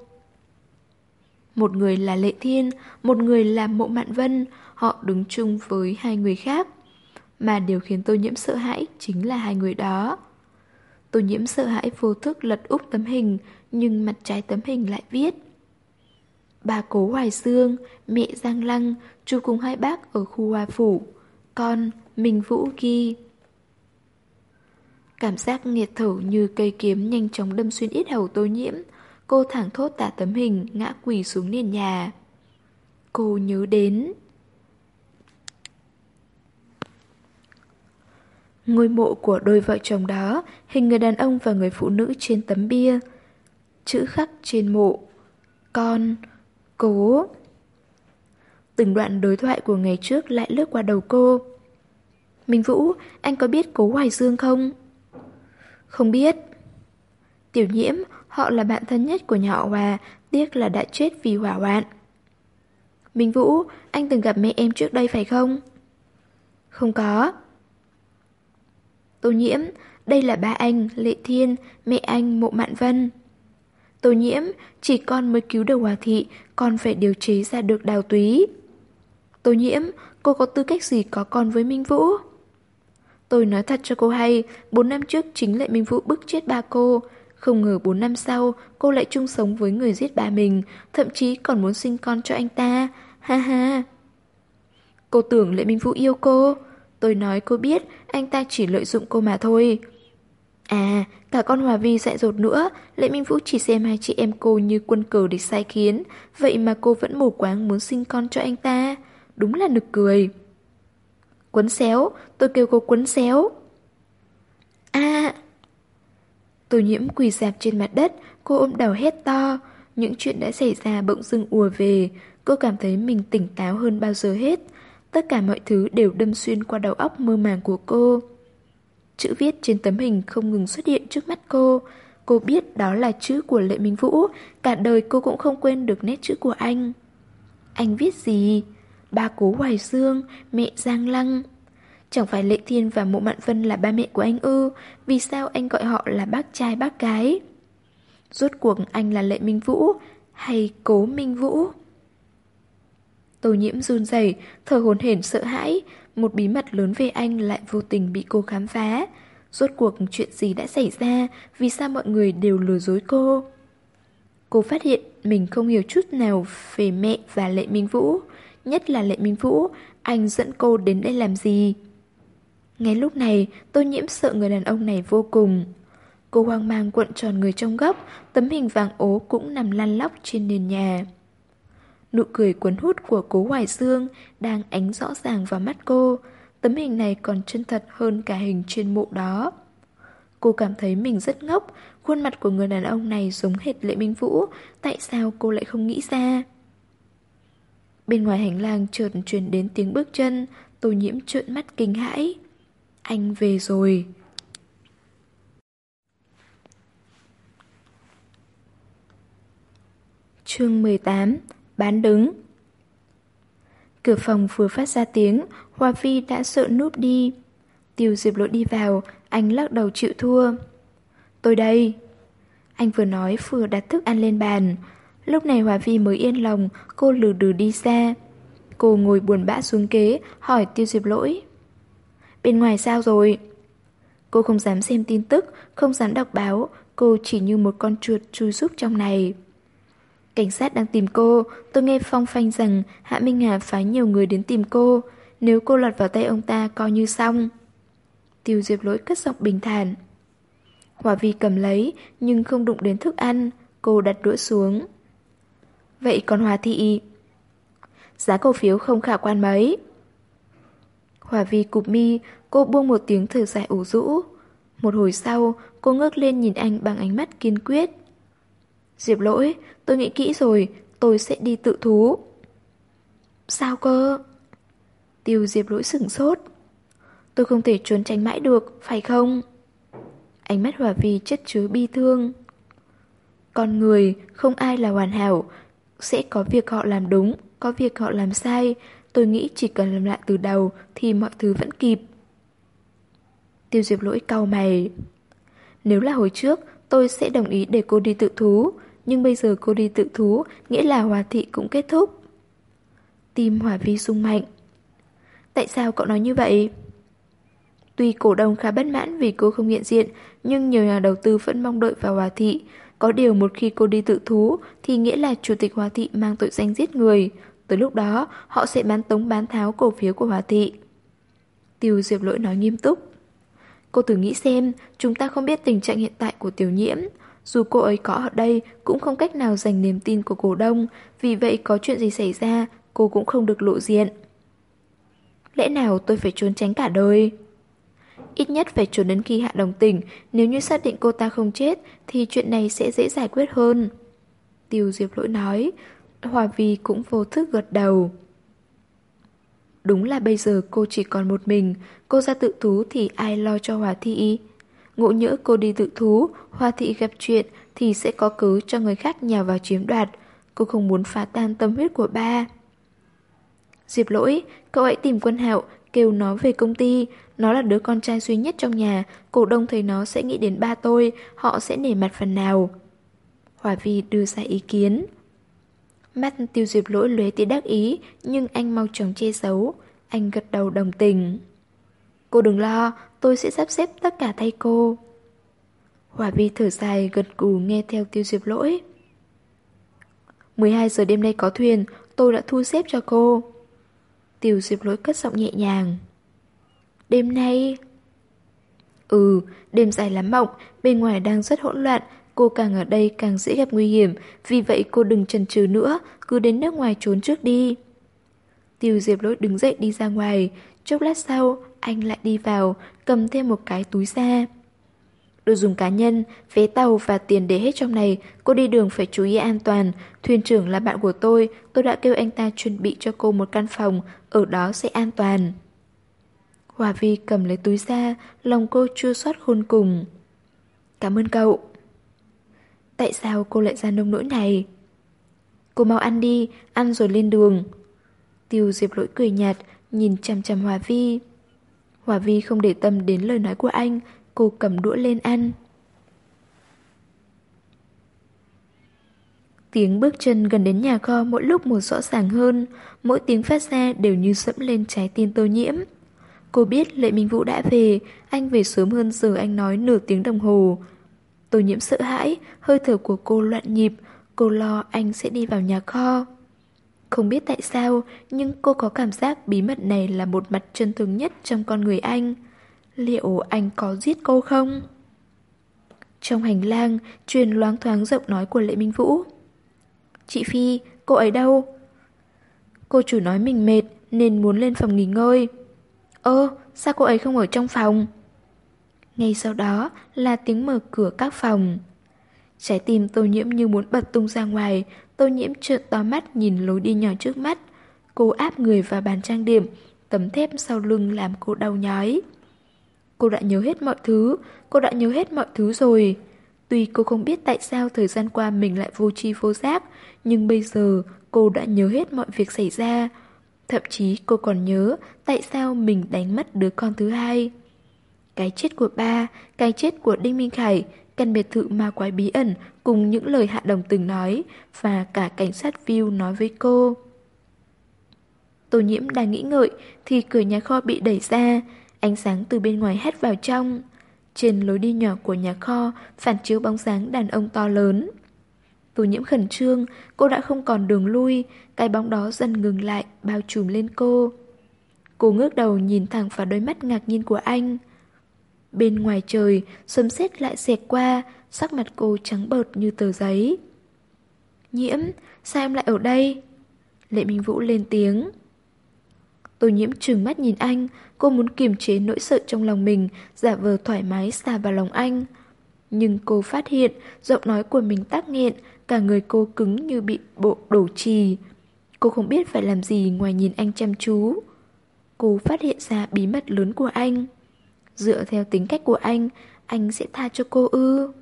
Một người là Lệ Thiên, một người là Mộ Mạn Vân, họ đứng chung với hai người khác. Mà điều khiến tô nhiễm sợ hãi chính là hai người đó. Tô nhiễm sợ hãi vô thức lật úp tấm hình, nhưng mặt trái tấm hình lại viết. Bà cố Hoài Dương, mẹ Giang Lăng, chú cùng hai bác ở khu Hoa Phủ. Con, mình Vũ ghi. Cảm giác nghiệt thở như cây kiếm nhanh chóng đâm xuyên ít hầu tô nhiễm. Cô thẳng thốt tả tấm hình, ngã quỳ xuống nền nhà. Cô nhớ đến... Ngôi mộ của đôi vợ chồng đó, hình người đàn ông và người phụ nữ trên tấm bia. Chữ khắc trên mộ. Con, cố. Từng đoạn đối thoại của ngày trước lại lướt qua đầu cô. Minh Vũ, anh có biết cố Hoài Dương không? Không biết. Tiểu nhiễm, họ là bạn thân nhất của nhà họ Hòa, tiếc là đã chết vì hỏa hoạn. Minh Vũ, anh từng gặp mẹ em trước đây phải không? Không có. Tô nhiễm, đây là ba anh, Lệ Thiên, mẹ anh, Mộ Mạn Vân. Tô nhiễm, chỉ con mới cứu được hòa thị, con phải điều chế ra được đào túy. Tô nhiễm, cô có tư cách gì có con với Minh Vũ? Tôi nói thật cho cô hay, 4 năm trước chính Lệ Minh Vũ bức chết ba cô. Không ngờ 4 năm sau, cô lại chung sống với người giết ba mình, thậm chí còn muốn sinh con cho anh ta. Ha ha. Cô tưởng Lệ Minh Vũ yêu cô. Tôi nói cô biết, anh ta chỉ lợi dụng cô mà thôi. À, cả con Hòa Vi dại dột nữa, Lệ Minh Vũ chỉ xem hai chị em cô như quân cờ để sai khiến, vậy mà cô vẫn mù quáng muốn sinh con cho anh ta. Đúng là nực cười. Quấn xéo, tôi kêu cô quấn xéo. À... Tô nhiễm quỳ dạp trên mặt đất, cô ôm đầu hét to. Những chuyện đã xảy ra bỗng dưng ùa về, cô cảm thấy mình tỉnh táo hơn bao giờ hết. Tất cả mọi thứ đều đâm xuyên qua đầu óc mơ màng của cô. Chữ viết trên tấm hình không ngừng xuất hiện trước mắt cô. Cô biết đó là chữ của Lệ Minh Vũ, cả đời cô cũng không quên được nét chữ của anh. Anh viết gì? Ba cố Hoài Dương, mẹ Giang Lăng. Chẳng phải Lệ Thiên và Mộ Mạn Vân là ba mẹ của anh ư, vì sao anh gọi họ là bác trai bác gái? Rốt cuộc anh là Lệ Minh Vũ hay Cố Minh Vũ? Tô nhiễm run rẩy, thở hồn hển sợ hãi, một bí mật lớn về anh lại vô tình bị cô khám phá. Rốt cuộc chuyện gì đã xảy ra, vì sao mọi người đều lừa dối cô? Cô phát hiện mình không hiểu chút nào về mẹ và Lệ Minh Vũ, nhất là Lệ Minh Vũ, anh dẫn cô đến đây làm gì? Ngay lúc này, tôi nhiễm sợ người đàn ông này vô cùng. Cô hoang mang cuộn tròn người trong góc, tấm hình vàng ố cũng nằm lăn lóc trên nền nhà. Nụ cười cuốn hút của cố Hoài Dương đang ánh rõ ràng vào mắt cô. Tấm hình này còn chân thật hơn cả hình trên mộ đó. Cô cảm thấy mình rất ngốc, khuôn mặt của người đàn ông này giống hệt Lệ Minh Vũ, tại sao cô lại không nghĩ ra? Bên ngoài hành lang chợt truyền đến tiếng bước chân, tô nhiễm trợn mắt kinh hãi. Anh về rồi. Chương 18 Bán đứng Cửa phòng vừa phát ra tiếng, Hoa Phi đã sợ núp đi. Tiêu Diệp Lộ đi vào, anh lắc đầu chịu thua. Tôi đây. Anh vừa nói vừa đặt thức ăn lên bàn. Lúc này hòa Phi mới yên lòng, cô lừ đừ đi xa. Cô ngồi buồn bã xuống kế, hỏi Tiêu Diệp Lỗi. Bên ngoài sao rồi? Cô không dám xem tin tức, không dám đọc báo, cô chỉ như một con chuột chui rúc trong này. Cảnh sát đang tìm cô, tôi nghe phong phanh rằng Hạ Minh Hà phái nhiều người đến tìm cô. Nếu cô lọt vào tay ông ta coi như xong. Tiêu Diệp Lỗi cất giọng bình thản. Hòa Vi cầm lấy, nhưng không đụng đến thức ăn. Cô đặt đũa xuống. Vậy còn Hòa Thị? Giá cổ phiếu không khả quan mấy. Hòa Vi cụp mi, cô buông một tiếng thở dài ủ rũ. Một hồi sau, cô ngước lên nhìn anh bằng ánh mắt kiên quyết. Diệp lỗi, tôi nghĩ kỹ rồi, tôi sẽ đi tự thú. Sao cơ? Tiêu Diệp lỗi sửng sốt. Tôi không thể trốn tránh mãi được, phải không? Ánh mắt Hòa Vi chất chứa bi thương. Con người, không ai là hoàn hảo. Sẽ có việc họ làm đúng, có việc họ làm sai. Tôi nghĩ chỉ cần làm lại từ đầu thì mọi thứ vẫn kịp. Tiêu Diệp lỗi cau mày. Nếu là hồi trước, tôi sẽ đồng ý để cô đi tự thú. Nhưng bây giờ cô đi tự thú, nghĩa là hòa thị cũng kết thúc. Tim Hòa Vi sung mạnh. Tại sao cậu nói như vậy? Tuy cổ đông khá bất mãn vì cô không hiện diện, nhưng nhiều nhà đầu tư vẫn mong đợi vào Hòa Thị. Có điều một khi cô đi tự thú thì nghĩa là Chủ tịch Hòa Thị mang tội danh giết người. Tới lúc đó, họ sẽ bán tống bán tháo cổ phiếu của Hòa Thị. Tiêu Diệp Lỗi nói nghiêm túc. Cô thử nghĩ xem, chúng ta không biết tình trạng hiện tại của tiểu nhiễm. Dù cô ấy có ở đây, cũng không cách nào giành niềm tin của cổ đông. Vì vậy có chuyện gì xảy ra, cô cũng không được lộ diện. Lẽ nào tôi phải trốn tránh cả đời? Ít nhất phải trốn đến khi hạ đồng tình, nếu như xác định cô ta không chết thì chuyện này sẽ dễ giải quyết hơn. Tiêu Diệp Lỗi nói, Hòa Vi cũng vô thức gật đầu. Đúng là bây giờ cô chỉ còn một mình, cô ra tự thú thì ai lo cho Hòa Thị? Ngộ nhỡ cô đi tự thú, Hòa Thị gặp chuyện thì sẽ có cứ cho người khác nhào vào chiếm đoạt. Cô không muốn phá tan tâm huyết của ba. Diệp lỗi, cậu ấy tìm quân hạo, kêu nó về công ty. Nó là đứa con trai duy nhất trong nhà, cổ đông thấy nó sẽ nghĩ đến ba tôi, họ sẽ nể mặt phần nào. Hòa Vi đưa ra ý kiến. Mắt tiêu diệp lỗi lóe tí đắc ý, nhưng anh mau chóng che giấu. Anh gật đầu đồng tình. Cô đừng lo, tôi sẽ sắp xếp tất cả thay cô. Hòa Vi thở dài gật gù nghe theo tiêu diệp lỗi. 12 giờ đêm nay có thuyền, tôi đã thu xếp cho cô. Tiểu diệp lỗi cất giọng nhẹ nhàng. Đêm nay... Ừ, đêm dài lắm mộng, bên ngoài đang rất hỗn loạn, cô càng ở đây càng dễ gặp nguy hiểm, vì vậy cô đừng chần chừ nữa, cứ đến nước ngoài trốn trước đi. Tiêu Diệp Lỗi đứng dậy đi ra ngoài, chốc lát sau, anh lại đi vào, cầm thêm một cái túi ra. Đồ dùng cá nhân, vé tàu và tiền để hết trong này, cô đi đường phải chú ý an toàn. Thuyền trưởng là bạn của tôi, tôi đã kêu anh ta chuẩn bị cho cô một căn phòng, ở đó sẽ an toàn. Hòa Vi cầm lấy túi ra, lòng cô chưa xót khôn cùng. Cảm ơn cậu. Tại sao cô lại ra nông nỗi này? Cô mau ăn đi, ăn rồi lên đường. Tiêu Diệp lỗi cười nhạt, nhìn chằm chằm Hòa Vi. Hòa Vi không để tâm đến lời nói của anh, cô cầm đũa lên ăn. Tiếng bước chân gần đến nhà kho mỗi lúc một rõ ràng hơn, mỗi tiếng phát ra đều như sẫm lên trái tim tô nhiễm. Cô biết Lệ Minh Vũ đã về, anh về sớm hơn giờ anh nói nửa tiếng đồng hồ. Tô nhiễm sợ hãi, hơi thở của cô loạn nhịp, cô lo anh sẽ đi vào nhà kho. Không biết tại sao, nhưng cô có cảm giác bí mật này là một mặt chân thường nhất trong con người anh. Liệu anh có giết cô không? Trong hành lang, truyền loáng thoáng giọng nói của Lệ Minh Vũ. Chị Phi, cô ấy đâu? Cô chủ nói mình mệt nên muốn lên phòng nghỉ ngơi. Ơ, sao cô ấy không ở trong phòng? Ngay sau đó là tiếng mở cửa các phòng. Trái tim tô nhiễm như muốn bật tung ra ngoài, tô nhiễm trợn to mắt nhìn lối đi nhỏ trước mắt. Cô áp người vào bàn trang điểm, tấm thép sau lưng làm cô đau nhói. Cô đã nhớ hết mọi thứ, cô đã nhớ hết mọi thứ rồi. Tuy cô không biết tại sao thời gian qua mình lại vô tri vô giác, nhưng bây giờ cô đã nhớ hết mọi việc xảy ra. Thậm chí cô còn nhớ tại sao mình đánh mất đứa con thứ hai. Cái chết của ba, cái chết của Đinh Minh Khải, căn biệt thự ma quái bí ẩn cùng những lời Hạ Đồng từng nói và cả cảnh sát view nói với cô. Tô nhiễm đang nghĩ ngợi thì cửa nhà kho bị đẩy ra, ánh sáng từ bên ngoài hét vào trong. Trên lối đi nhỏ của nhà kho phản chiếu bóng dáng đàn ông to lớn. Tô nhiễm khẩn trương, cô đã không còn đường lui, cái bóng đó dần ngừng lại, bao trùm lên cô. Cô ngước đầu nhìn thẳng vào đôi mắt ngạc nhiên của anh. Bên ngoài trời, sấm sét lại xẹt qua, sắc mặt cô trắng bợt như tờ giấy. Nhiễm, sao em lại ở đây? Lệ Minh Vũ lên tiếng. Tô nhiễm trừng mắt nhìn anh, cô muốn kiềm chế nỗi sợ trong lòng mình, giả vờ thoải mái xà vào lòng anh. Nhưng cô phát hiện, giọng nói của mình tắc nghẹn, cả người cô cứng như bị bộ đổ trì. Cô không biết phải làm gì ngoài nhìn anh chăm chú. cô phát hiện ra bí mật lớn của anh. Dựa theo tính cách của anh, anh sẽ tha cho cô ư.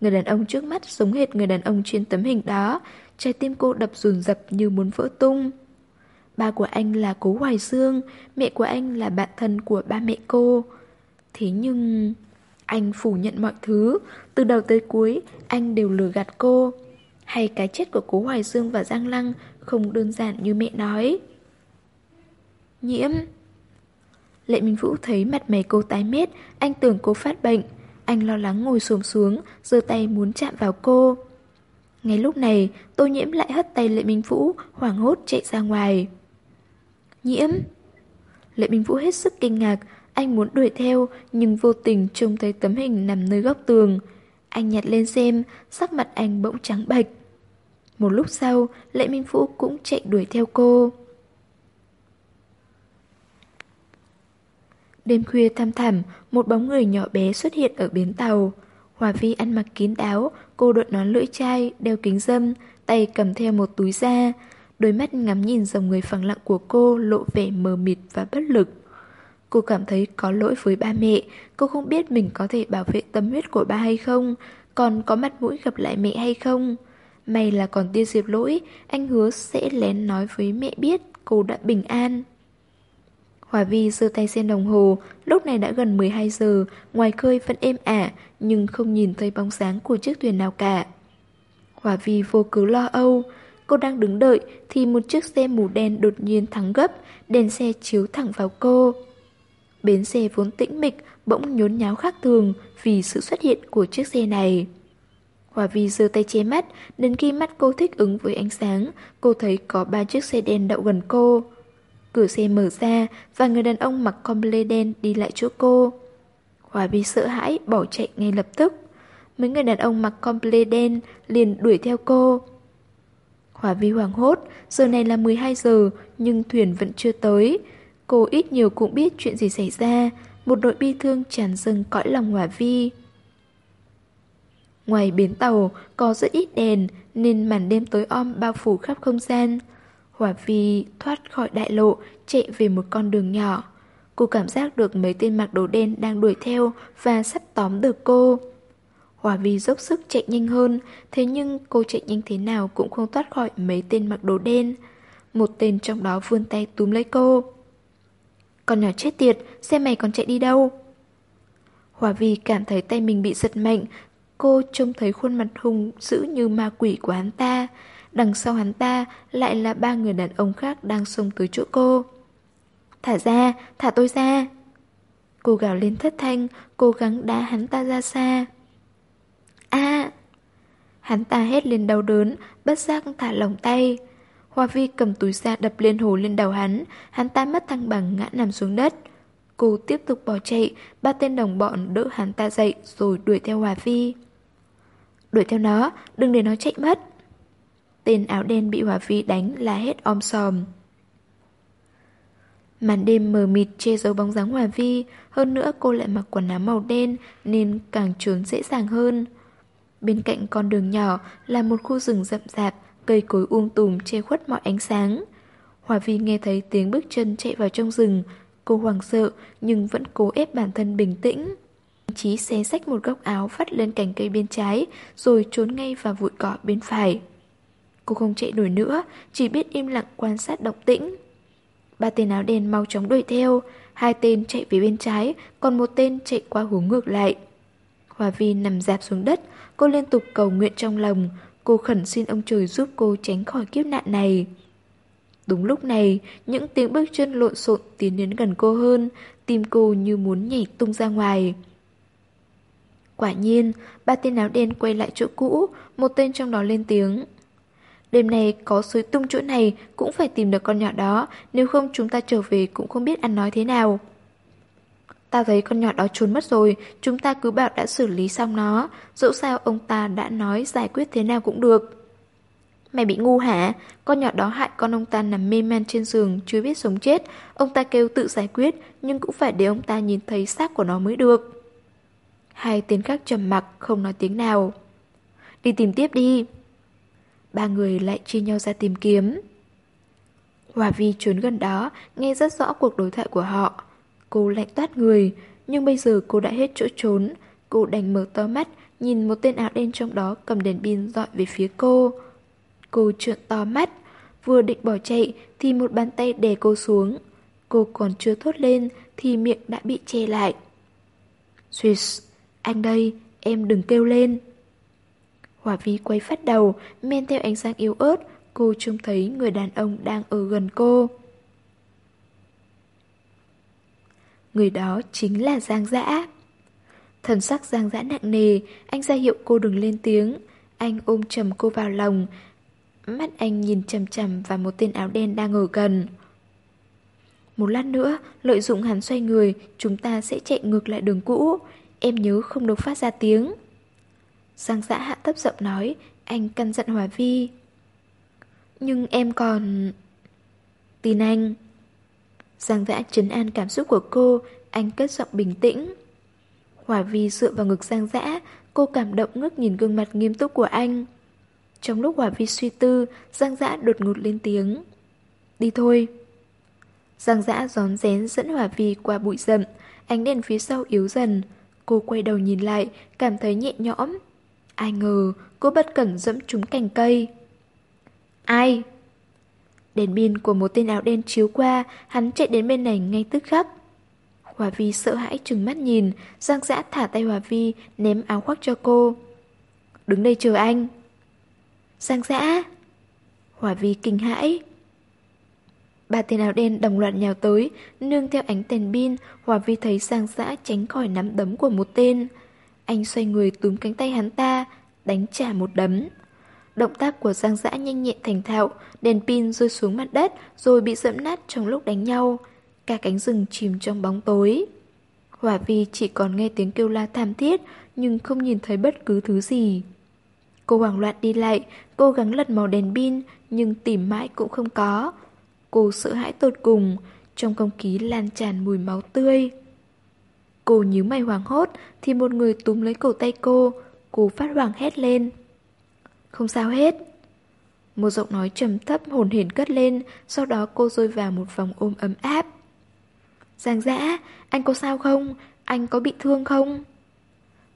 Người đàn ông trước mắt giống hệt người đàn ông trên tấm hình đó, trái tim cô đập rùn rập như muốn vỡ tung. Ba của anh là Cố Hoài Dương, mẹ của anh là bạn thân của ba mẹ cô. Thế nhưng... Anh phủ nhận mọi thứ, từ đầu tới cuối anh đều lừa gạt cô. Hay cái chết của Cố Hoài Dương và Giang Lăng không đơn giản như mẹ nói. Nhiễm Lệ Minh Vũ thấy mặt mày cô tái mét, anh tưởng cô phát bệnh. Anh lo lắng ngồi xổm xuống, giơ tay muốn chạm vào cô. Ngay lúc này, Tô Nhiễm lại hất tay Lệ Minh Vũ, hoảng hốt chạy ra ngoài. Nhiễm Lệ Minh Vũ hết sức kinh ngạc, anh muốn đuổi theo nhưng vô tình trông thấy tấm hình nằm nơi góc tường. Anh nhặt lên xem, sắc mặt anh bỗng trắng bệch. Một lúc sau, Lệ Minh Vũ cũng chạy đuổi theo cô. Đêm khuya thăm thẳm, một bóng người nhỏ bé xuất hiện ở bến tàu. Hòa Vi ăn mặc kín đáo, cô đội nón lưỡi chai, đeo kính dâm, tay cầm theo một túi da. Đôi mắt ngắm nhìn dòng người phẳng lặng của cô lộ vẻ mờ mịt và bất lực. Cô cảm thấy có lỗi với ba mẹ, cô không biết mình có thể bảo vệ tâm huyết của ba hay không, còn có mặt mũi gặp lại mẹ hay không. May là còn tiêu diệp lỗi, anh hứa sẽ lén nói với mẹ biết cô đã bình an. Hòa Vi giơ tay xem đồng hồ, lúc này đã gần 12 giờ, ngoài khơi vẫn êm ả, nhưng không nhìn thấy bóng sáng của chiếc thuyền nào cả. Hòa Vi vô cứ lo âu, cô đang đứng đợi thì một chiếc xe màu đen đột nhiên thắng gấp, đèn xe chiếu thẳng vào cô. Bến xe vốn tĩnh mịch, bỗng nhốn nháo khác thường vì sự xuất hiện của chiếc xe này. Hòa Vi giơ tay che mắt, đến khi mắt cô thích ứng với ánh sáng, cô thấy có ba chiếc xe đen đậu gần cô. Cửa xe mở ra và người đàn ông mặc comble đen đi lại chỗ cô. Hòa Vi sợ hãi bỏ chạy ngay lập tức. Mấy người đàn ông mặc comble đen liền đuổi theo cô. Hòa Vi hoảng hốt, giờ này là 12 giờ nhưng thuyền vẫn chưa tới. Cô ít nhiều cũng biết chuyện gì xảy ra, một nỗi bi thương tràn dâng cõi lòng Hòa Vi. Ngoài bến tàu có rất ít đèn nên màn đêm tối om bao phủ khắp không gian. Hòa Vi thoát khỏi đại lộ, chạy về một con đường nhỏ. Cô cảm giác được mấy tên mặc đồ đen đang đuổi theo và sắp tóm được cô. Hòa Vi dốc sức chạy nhanh hơn, thế nhưng cô chạy nhanh thế nào cũng không thoát khỏi mấy tên mặc đồ đen. Một tên trong đó vươn tay túm lấy cô. Con nhỏ chết tiệt, xe mày còn chạy đi đâu? Hòa Vi cảm thấy tay mình bị giật mạnh, cô trông thấy khuôn mặt hung dữ như ma quỷ của hắn ta. Đằng sau hắn ta lại là ba người đàn ông khác đang xông tới chỗ cô. Thả ra, thả tôi ra. Cô gào lên thất thanh, cố gắng đá hắn ta ra xa a Hắn ta hét lên đau đớn, bất giác thả lỏng tay. Hoa Vi cầm túi ra đập lên hồ lên đầu hắn, hắn ta mất thăng bằng ngã nằm xuống đất. Cô tiếp tục bỏ chạy, ba tên đồng bọn đỡ hắn ta dậy rồi đuổi theo Hoa Vi. Đuổi theo nó, đừng để nó chạy mất. Tên áo đen bị Hoa Vi đánh là hết om sòm. Màn đêm mờ mịt che giấu bóng dáng Hòa Vi, hơn nữa cô lại mặc quần áo màu đen nên càng trốn dễ dàng hơn. Bên cạnh con đường nhỏ là một khu rừng rậm rạp, cây cối um tùm che khuất mọi ánh sáng. Hòa Vi nghe thấy tiếng bước chân chạy vào trong rừng, cô hoảng sợ nhưng vẫn cố ép bản thân bình tĩnh. Chí xé sách một góc áo vắt lên cành cây bên trái rồi trốn ngay vào bụi cỏ bên phải. Cô không chạy nổi nữa, chỉ biết im lặng quan sát động tĩnh. Ba tên áo đen mau chóng đuổi theo, hai tên chạy về bên trái, còn một tên chạy qua hướng ngược lại. Hòa Vi nằm dạp xuống đất, cô liên tục cầu nguyện trong lòng, cô khẩn xin ông trời giúp cô tránh khỏi kiếp nạn này. Đúng lúc này, những tiếng bước chân lộn xộn tiến đến gần cô hơn, tim cô như muốn nhảy tung ra ngoài. Quả nhiên, ba tên áo đen quay lại chỗ cũ, một tên trong đó lên tiếng. Đêm này có suối tung chỗ này cũng phải tìm được con nhỏ đó, nếu không chúng ta trở về cũng không biết ăn nói thế nào. Ta thấy con nhỏ đó trốn mất rồi, chúng ta cứ bảo đã xử lý xong nó, dẫu sao ông ta đã nói giải quyết thế nào cũng được. Mày bị ngu hả? Con nhỏ đó hại con ông ta nằm mê man trên giường, chưa biết sống chết. Ông ta kêu tự giải quyết, nhưng cũng phải để ông ta nhìn thấy xác của nó mới được. Hai tên khác trầm mặc, không nói tiếng nào. Đi tìm tiếp đi. Ba người lại chia nhau ra tìm kiếm. Hòa Vi trốn gần đó, nghe rất rõ cuộc đối thoại của họ. Cô lạnh toát người, nhưng bây giờ cô đã hết chỗ trốn. Cô đành mở to mắt, nhìn một tên áo đen trong đó cầm đèn pin dọi về phía cô. Cô trợn to mắt, vừa định bỏ chạy thì một bàn tay đè cô xuống. Cô còn chưa thốt lên thì miệng đã bị che lại. Swiss, anh đây, em đừng kêu lên. Hỏa vi quay phát đầu, men theo ánh sáng yếu ớt, cô trông thấy người đàn ông đang ở gần cô. Người đó chính là Giang Dã. Thần sắc Giang Dã nặng nề, anh ra hiệu cô đừng lên tiếng. Anh ôm chầm cô vào lòng. Mắt anh nhìn chầm chầm vào một tên áo đen đang ở gần. Một lát nữa, lợi dụng hắn xoay người, chúng ta sẽ chạy ngược lại đường cũ. Em nhớ không được phát ra tiếng. Giang dã hạ thấp giọng nói, anh căn dặn Hòa Vi. Nhưng em còn... Tin anh. Giang dã trấn an cảm xúc của cô, anh cất giọng bình tĩnh. Hòa Vi dựa vào ngực Giang dã, cô cảm động ngước nhìn gương mặt nghiêm túc của anh. Trong lúc Hòa Vi suy tư, Giang dã đột ngột lên tiếng. Đi thôi. Giang dã gión rén dẫn Hòa Vi qua bụi rậm, ánh đèn phía sau yếu dần. Cô quay đầu nhìn lại, cảm thấy nhẹ nhõm. Ai ngờ, cô bất cẩn dẫm trúng cành cây. Ai? Đèn pin của một tên áo đen chiếu qua, hắn chạy đến bên này ngay tức khắc. Hòa Vi sợ hãi trừng mắt nhìn, Giang dã thả tay Hòa Vi, ném áo khoác cho cô. Đứng đây chờ anh. Giang dã. Hòa Vi kinh hãi. Ba tên áo đen đồng loạt nhào tới, nương theo ánh đèn pin, Hòa Vi thấy Giang dã tránh khỏi nắm đấm của một tên. Anh xoay người túm cánh tay hắn ta, đánh trả một đấm. Động tác của Giang dã nhanh nhẹn thành thạo, đèn pin rơi xuống mặt đất rồi bị dẫm nát trong lúc đánh nhau. Cả cánh rừng chìm trong bóng tối. Hỏa Vi chỉ còn nghe tiếng kêu la thảm thiết nhưng không nhìn thấy bất cứ thứ gì. Cô hoảng loạn đi lại, cố gắng lật màu đèn pin nhưng tìm mãi cũng không có. Cô sợ hãi tột cùng, trong không khí lan tràn mùi máu tươi. Cô nhíu mày hoảng hốt thì một người túm lấy cổ tay cô, cô phát hoảng hét lên. Không sao hết. Một giọng nói trầm thấp hồn hển cất lên, sau đó cô rơi vào một vòng ôm ấm áp. Giang dã, anh có sao không? Anh có bị thương không?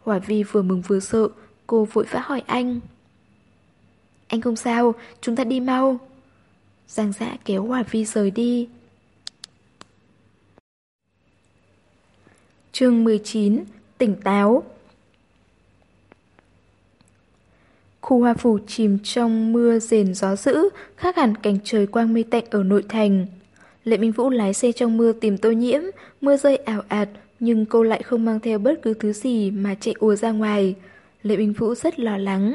Hỏa vi vừa mừng vừa sợ, cô vội vã hỏi anh. Anh không sao, chúng ta đi mau. Giang dã kéo Hỏa Vi rời đi. chương 19 Tỉnh táo Khu hoa phủ chìm trong mưa rền gió dữ, khác hẳn cảnh trời quang mây tạnh ở nội thành. Lệ Minh Vũ lái xe trong mưa tìm tô nhiễm, mưa rơi ảo ạt, nhưng cô lại không mang theo bất cứ thứ gì mà chạy ùa ra ngoài. Lệ Minh Vũ rất lo lắng.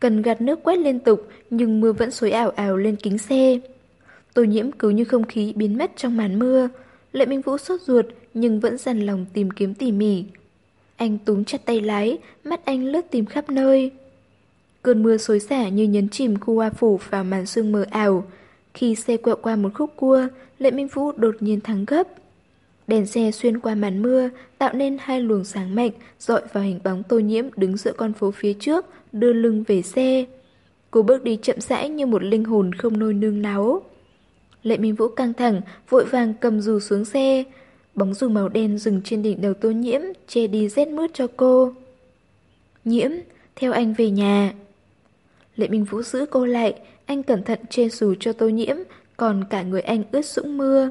Cần gạt nước quét liên tục, nhưng mưa vẫn xối ảo ảo lên kính xe. Tô nhiễm cứ như không khí biến mất trong màn mưa. Lệ Minh Vũ sốt ruột, nhưng vẫn dằn lòng tìm kiếm tỉ mỉ. Anh túm chặt tay lái, mắt anh lướt tìm khắp nơi. Cơn mưa xối xả như nhấn chìm khu hoa phủ vào màn sương mờ ảo. Khi xe quẹo qua một khúc cua, Lệ Minh Vũ đột nhiên thắng gấp. Đèn xe xuyên qua màn mưa, tạo nên hai luồng sáng mạnh, dọi vào hình bóng tô nhiễm đứng giữa con phố phía trước, đưa lưng về xe. Cô bước đi chậm rãi như một linh hồn không nôi nương náu. Lệ Minh Vũ căng thẳng, vội vàng cầm dù xuống xe. Bóng dù màu đen dừng trên đỉnh đầu tô nhiễm, che đi rét mướt cho cô. Nhiễm, theo anh về nhà. Lệ Minh Vũ giữ cô lại, anh cẩn thận che dù cho tô nhiễm, còn cả người anh ướt sũng mưa.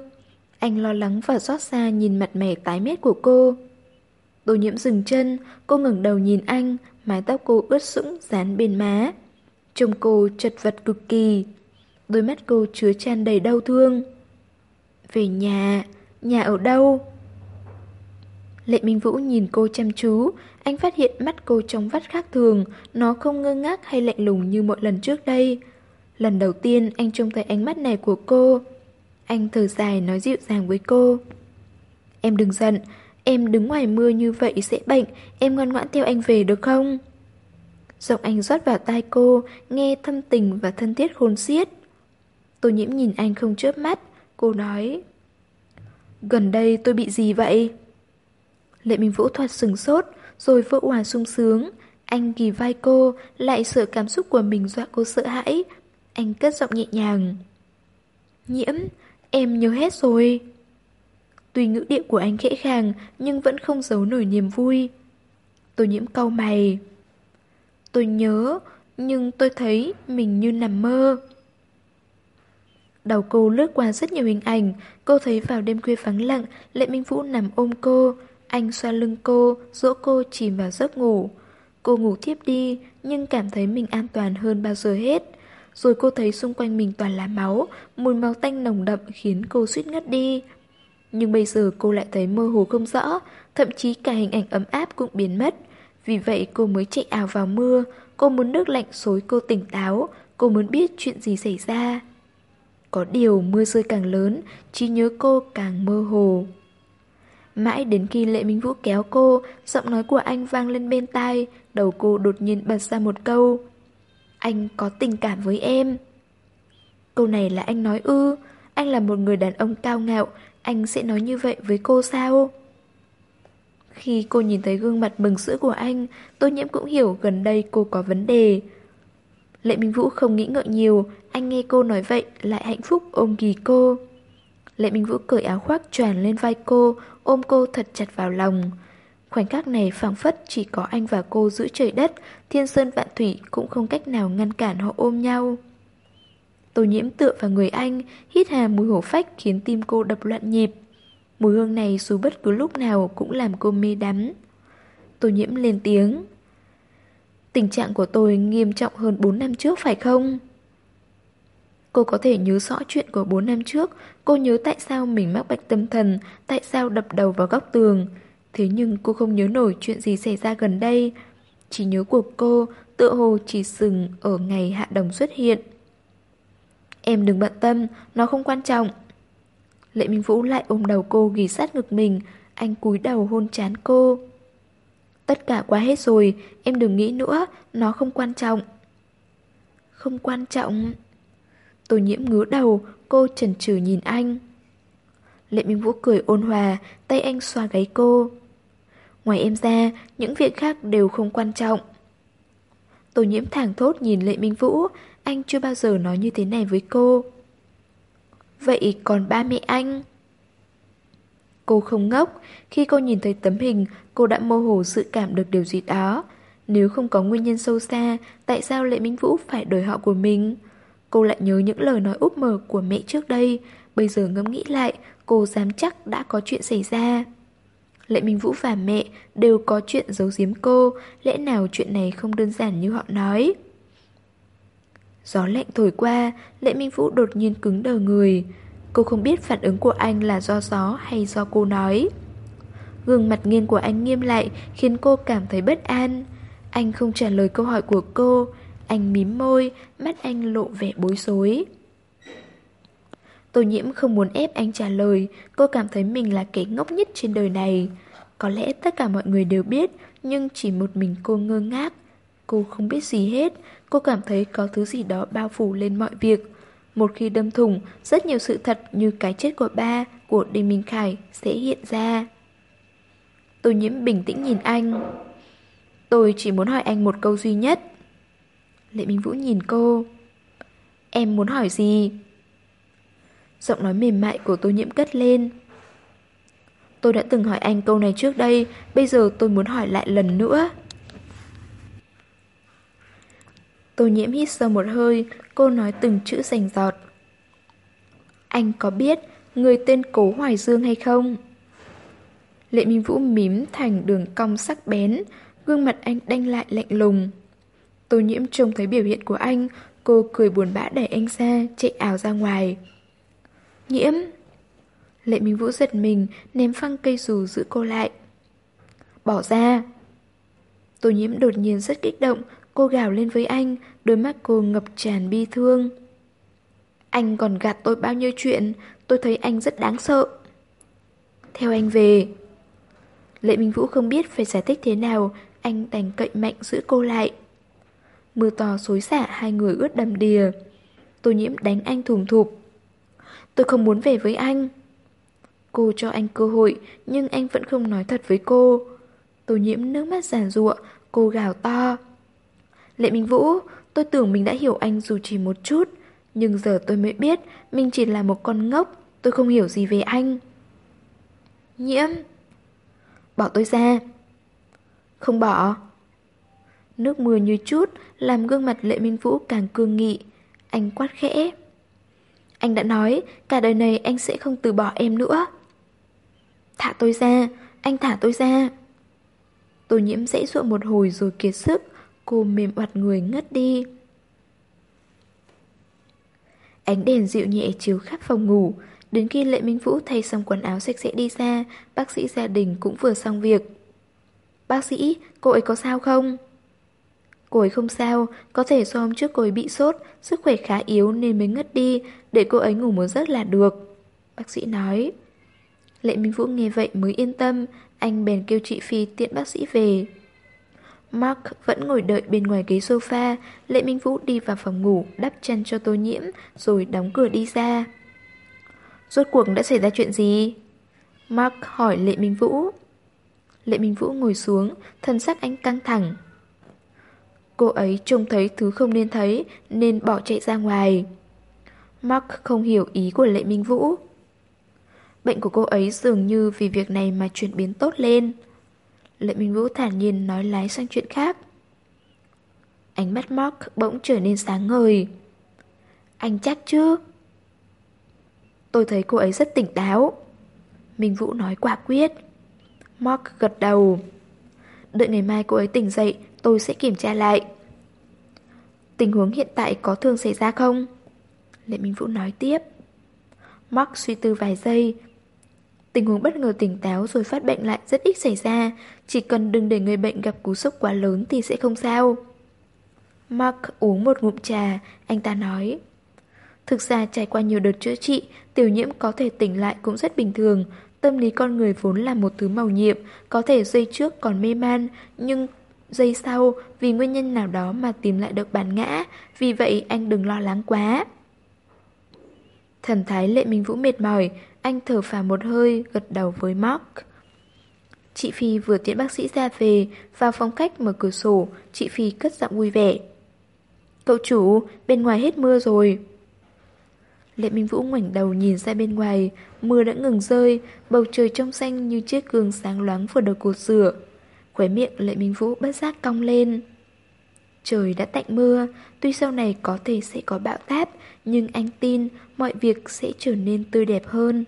Anh lo lắng và xót xa nhìn mặt mày tái mét của cô. Tô nhiễm dừng chân, cô ngẩng đầu nhìn anh, mái tóc cô ướt sũng dán bên má. Trông cô chật vật cực kỳ. Đôi mắt cô chứa tràn đầy đau thương. Về nhà, nhà ở đâu? Lệ Minh Vũ nhìn cô chăm chú, anh phát hiện mắt cô trong vắt khác thường, nó không ngơ ngác hay lạnh lùng như mọi lần trước đây. Lần đầu tiên anh trông thấy ánh mắt này của cô. Anh thở dài nói dịu dàng với cô. Em đừng giận, em đứng ngoài mưa như vậy sẽ bệnh, em ngoan ngoãn theo anh về được không? Giọng anh rót vào tai cô, nghe thâm tình và thân thiết khôn xiết. Tô nhiễm nhìn anh không chớp mắt, cô nói Gần đây tôi bị gì vậy? Lệ Minh Vũ thoạt sừng sốt, rồi vỡ hòa sung sướng. Anh ghi vai cô, lại sợ cảm xúc của mình dọa cô sợ hãi. Anh cất giọng nhẹ nhàng. Nhiễm, em nhớ hết rồi. Tuy ngữ điệu của anh khẽ khàng nhưng vẫn không giấu nổi niềm vui. Tôi nhiễm cau mày. Tôi nhớ, nhưng tôi thấy mình như nằm mơ. Đầu cô lướt qua rất nhiều hình ảnh, cô thấy vào đêm khuya vắng lặng, Lệ Minh Vũ nằm ôm cô, anh xoa lưng cô, dỗ cô chìm vào giấc ngủ. Cô ngủ thiếp đi, nhưng cảm thấy mình an toàn hơn bao giờ hết. Rồi cô thấy xung quanh mình toàn là máu, mùi máu tanh nồng đậm khiến cô suýt ngất đi. Nhưng bây giờ cô lại thấy mơ hồ không rõ, thậm chí cả hình ảnh ấm áp cũng biến mất. Vì vậy cô mới chạy ảo vào mưa, cô muốn nước lạnh xối cô tỉnh táo, cô muốn biết chuyện gì xảy ra. Có điều mưa rơi càng lớn, trí nhớ cô càng mơ hồ. Mãi đến khi Lệ Minh Vũ kéo cô, giọng nói của anh vang lên bên tai, đầu cô đột nhiên bật ra một câu. Anh có tình cảm với em. Câu này là anh nói ư, anh là một người đàn ông cao ngạo, anh sẽ nói như vậy với cô sao? Khi cô nhìn thấy gương mặt mừng rỡ của anh, Tô Nhiễm cũng hiểu gần đây cô có vấn đề. Lệ Minh Vũ không nghĩ ngợi nhiều, anh nghe cô nói vậy lại hạnh phúc ôm ghì cô. Lệ Minh Vũ cởi áo khoác tràn lên vai cô, ôm cô thật chặt vào lòng. Khoảnh khắc này phảng phất chỉ có anh và cô giữ trời đất, thiên sơn vạn thủy cũng không cách nào ngăn cản họ ôm nhau. Tô nhiễm tựa vào người anh, hít hà mùi hổ phách khiến tim cô đập loạn nhịp. Mùi hương này dù bất cứ lúc nào cũng làm cô mê đắm. Tô nhiễm lên tiếng. Tình trạng của tôi nghiêm trọng hơn 4 năm trước phải không? Cô có thể nhớ rõ chuyện của 4 năm trước, cô nhớ tại sao mình mắc bệnh tâm thần, tại sao đập đầu vào góc tường. Thế nhưng cô không nhớ nổi chuyện gì xảy ra gần đây. Chỉ nhớ của cô tựa hồ chỉ sừng ở ngày hạ đồng xuất hiện. Em đừng bận tâm, nó không quan trọng. Lệ Minh Vũ lại ôm đầu cô ghi sát ngực mình, anh cúi đầu hôn chán cô. Tất cả quá hết rồi, em đừng nghĩ nữa, nó không quan trọng. Không quan trọng... Tô nhiễm ngứa đầu, cô chần chừ nhìn anh. Lệ Minh Vũ cười ôn hòa, tay anh xoa gáy cô. Ngoài em ra, những việc khác đều không quan trọng. Tô nhiễm thẳng thốt nhìn Lệ Minh Vũ, anh chưa bao giờ nói như thế này với cô. Vậy còn ba mẹ anh? Cô không ngốc, khi cô nhìn thấy tấm hình, cô đã mơ hồ dự cảm được điều gì đó. Nếu không có nguyên nhân sâu xa, tại sao Lệ Minh Vũ phải đổi họ của mình? Cô lại nhớ những lời nói úp mở của mẹ trước đây, bây giờ ngẫm nghĩ lại, cô dám chắc đã có chuyện xảy ra. Lệ Minh Vũ và mẹ đều có chuyện giấu giếm cô, lẽ nào chuyện này không đơn giản như họ nói. Gió lạnh thổi qua, Lệ Minh Vũ đột nhiên cứng đờ người. Cô không biết phản ứng của anh là do gió hay do cô nói. Gương mặt nghiêng của anh nghiêm lại khiến cô cảm thấy bất an. Anh không trả lời câu hỏi của cô, anh mím môi, mắt anh lộ vẻ bối rối. Tô nhiễm không muốn ép anh trả lời, cô cảm thấy mình là kẻ ngốc nhất trên đời này. Có lẽ tất cả mọi người đều biết, nhưng chỉ một mình cô ngơ ngác. Cô không biết gì hết, cô cảm thấy có thứ gì đó bao phủ lên mọi việc. Một khi đâm thủng, rất nhiều sự thật như cái chết của ba, của Đinh Minh Khải sẽ hiện ra. Tô nhiễm bình tĩnh nhìn anh. Tôi chỉ muốn hỏi anh một câu duy nhất. Lệ Minh Vũ nhìn cô. Em muốn hỏi gì? Giọng nói mềm mại của tôi nhiễm cất lên. Tôi đã từng hỏi anh câu này trước đây, bây giờ tôi muốn hỏi lại lần nữa. Tô nhiễm hít sâu một hơi, cô nói từng chữ rành giọt. Anh có biết người tên Cố Hoài Dương hay không? Lệ Minh Vũ mím thành đường cong sắc bén, gương mặt anh đanh lại lạnh lùng. Tô nhiễm trông thấy biểu hiện của anh, cô cười buồn bã đẩy anh ra, chạy ảo ra ngoài. Nhiễm! Lệ Minh Vũ giật mình, ném phăng cây dù giữ cô lại. Bỏ ra! Tô nhiễm đột nhiên rất kích động, cô gào lên với anh, đôi mắt cô ngập tràn bi thương. Anh còn gạt tôi bao nhiêu chuyện, tôi thấy anh rất đáng sợ. Theo anh về. Lệ Minh Vũ không biết phải giải thích thế nào, anh đành cậy mạnh giữ cô lại. Mưa to xối xả hai người ướt đầm đìa. Tô nhiễm đánh anh thùng thụp. Tôi không muốn về với anh. Cô cho anh cơ hội, nhưng anh vẫn không nói thật với cô. Tô nhiễm nước mắt giàn ruộng, cô gào to. Lệ Minh Vũ, tôi tưởng mình đã hiểu anh dù chỉ một chút. Nhưng giờ tôi mới biết mình chỉ là một con ngốc, tôi không hiểu gì về anh. Nhiễm Bỏ tôi ra Không bỏ Nước mưa như chút Làm gương mặt Lệ Minh Vũ càng cương nghị. Anh quát khẽ. Anh đã nói Cả đời này anh sẽ không từ bỏ em nữa. Thả tôi ra Anh thả tôi ra. Tô nhiễm dãy dụa một hồi rồi kiệt sức Cô mềm oặt người ngất đi. Ánh đèn dịu nhẹ chiếu khắp phòng ngủ. Đến khi Lệ Minh Vũ thay xong quần áo sạch sẽ đi ra Bác sĩ gia đình cũng vừa xong việc. Bác sĩ, cô ấy có sao không? Cô ấy không sao, có thể do hôm trước cô ấy bị sốt, sức khỏe khá yếu nên mới ngất đi, để cô ấy ngủ một giấc là được. Bác sĩ nói. Lệ Minh Vũ nghe vậy mới yên tâm, anh bèn kêu chị Phi tiện bác sĩ về. Mark vẫn ngồi đợi bên ngoài ghế sofa, Lệ Minh Vũ đi vào phòng ngủ, đắp chăn cho tô nhiễm, rồi đóng cửa đi ra. Rốt cuộc đã xảy ra chuyện gì? Mark hỏi Lệ Minh Vũ. Lệ Minh Vũ ngồi xuống, thân sắc anh căng thẳng. Cô ấy trông thấy thứ không nên thấy nên bỏ chạy ra ngoài. Mark không hiểu ý của Lệ Minh Vũ. Bệnh của cô ấy dường như vì việc này mà chuyển biến tốt lên. Lệ Minh Vũ thản nhiên nói lái sang chuyện khác. Ánh mắt Mark bỗng trở nên sáng ngời. Anh chắc chứ? Tôi thấy cô ấy rất tỉnh táo. Minh Vũ nói quả quyết. Mark gật đầu. Đợi ngày mai cô ấy tỉnh dậy, tôi sẽ kiểm tra lại. Tình huống hiện tại có thường xảy ra không? Lệ Minh Vũ nói tiếp. Mark suy tư vài giây. Tình huống bất ngờ tỉnh táo rồi phát bệnh lại rất ít xảy ra, chỉ cần đừng để người bệnh gặp cú sốc quá lớn thì sẽ không sao. Mark uống một ngụm trà, anh ta nói. Thực ra trải qua nhiều đợt chữa trị, tiểu nhiễm có thể tỉnh lại cũng rất bình thường. Tâm lý con người vốn là một thứ màu nhiệm, có thể dây trước còn mê man, nhưng giây sau vì nguyên nhân nào đó mà tìm lại được bản ngã, vì vậy anh đừng lo lắng quá. Thần thái lệ minh vũ mệt mỏi, anh thở phào một hơi, gật đầu với Mark. Chị Phi vừa tiễn bác sĩ ra về, vào phòng khách mở cửa sổ, chị Phi cất giọng vui vẻ. Cậu chủ, bên ngoài hết mưa rồi. Lệ Minh Vũ ngoảnh đầu nhìn ra bên ngoài, mưa đã ngừng rơi, bầu trời trong xanh như chiếc gương sáng loáng vừa được cột rửa Khóe miệng Lệ Minh Vũ bất giác cong lên. Trời đã tạnh mưa, tuy sau này có thể sẽ có bão táp, nhưng anh tin mọi việc sẽ trở nên tươi đẹp hơn.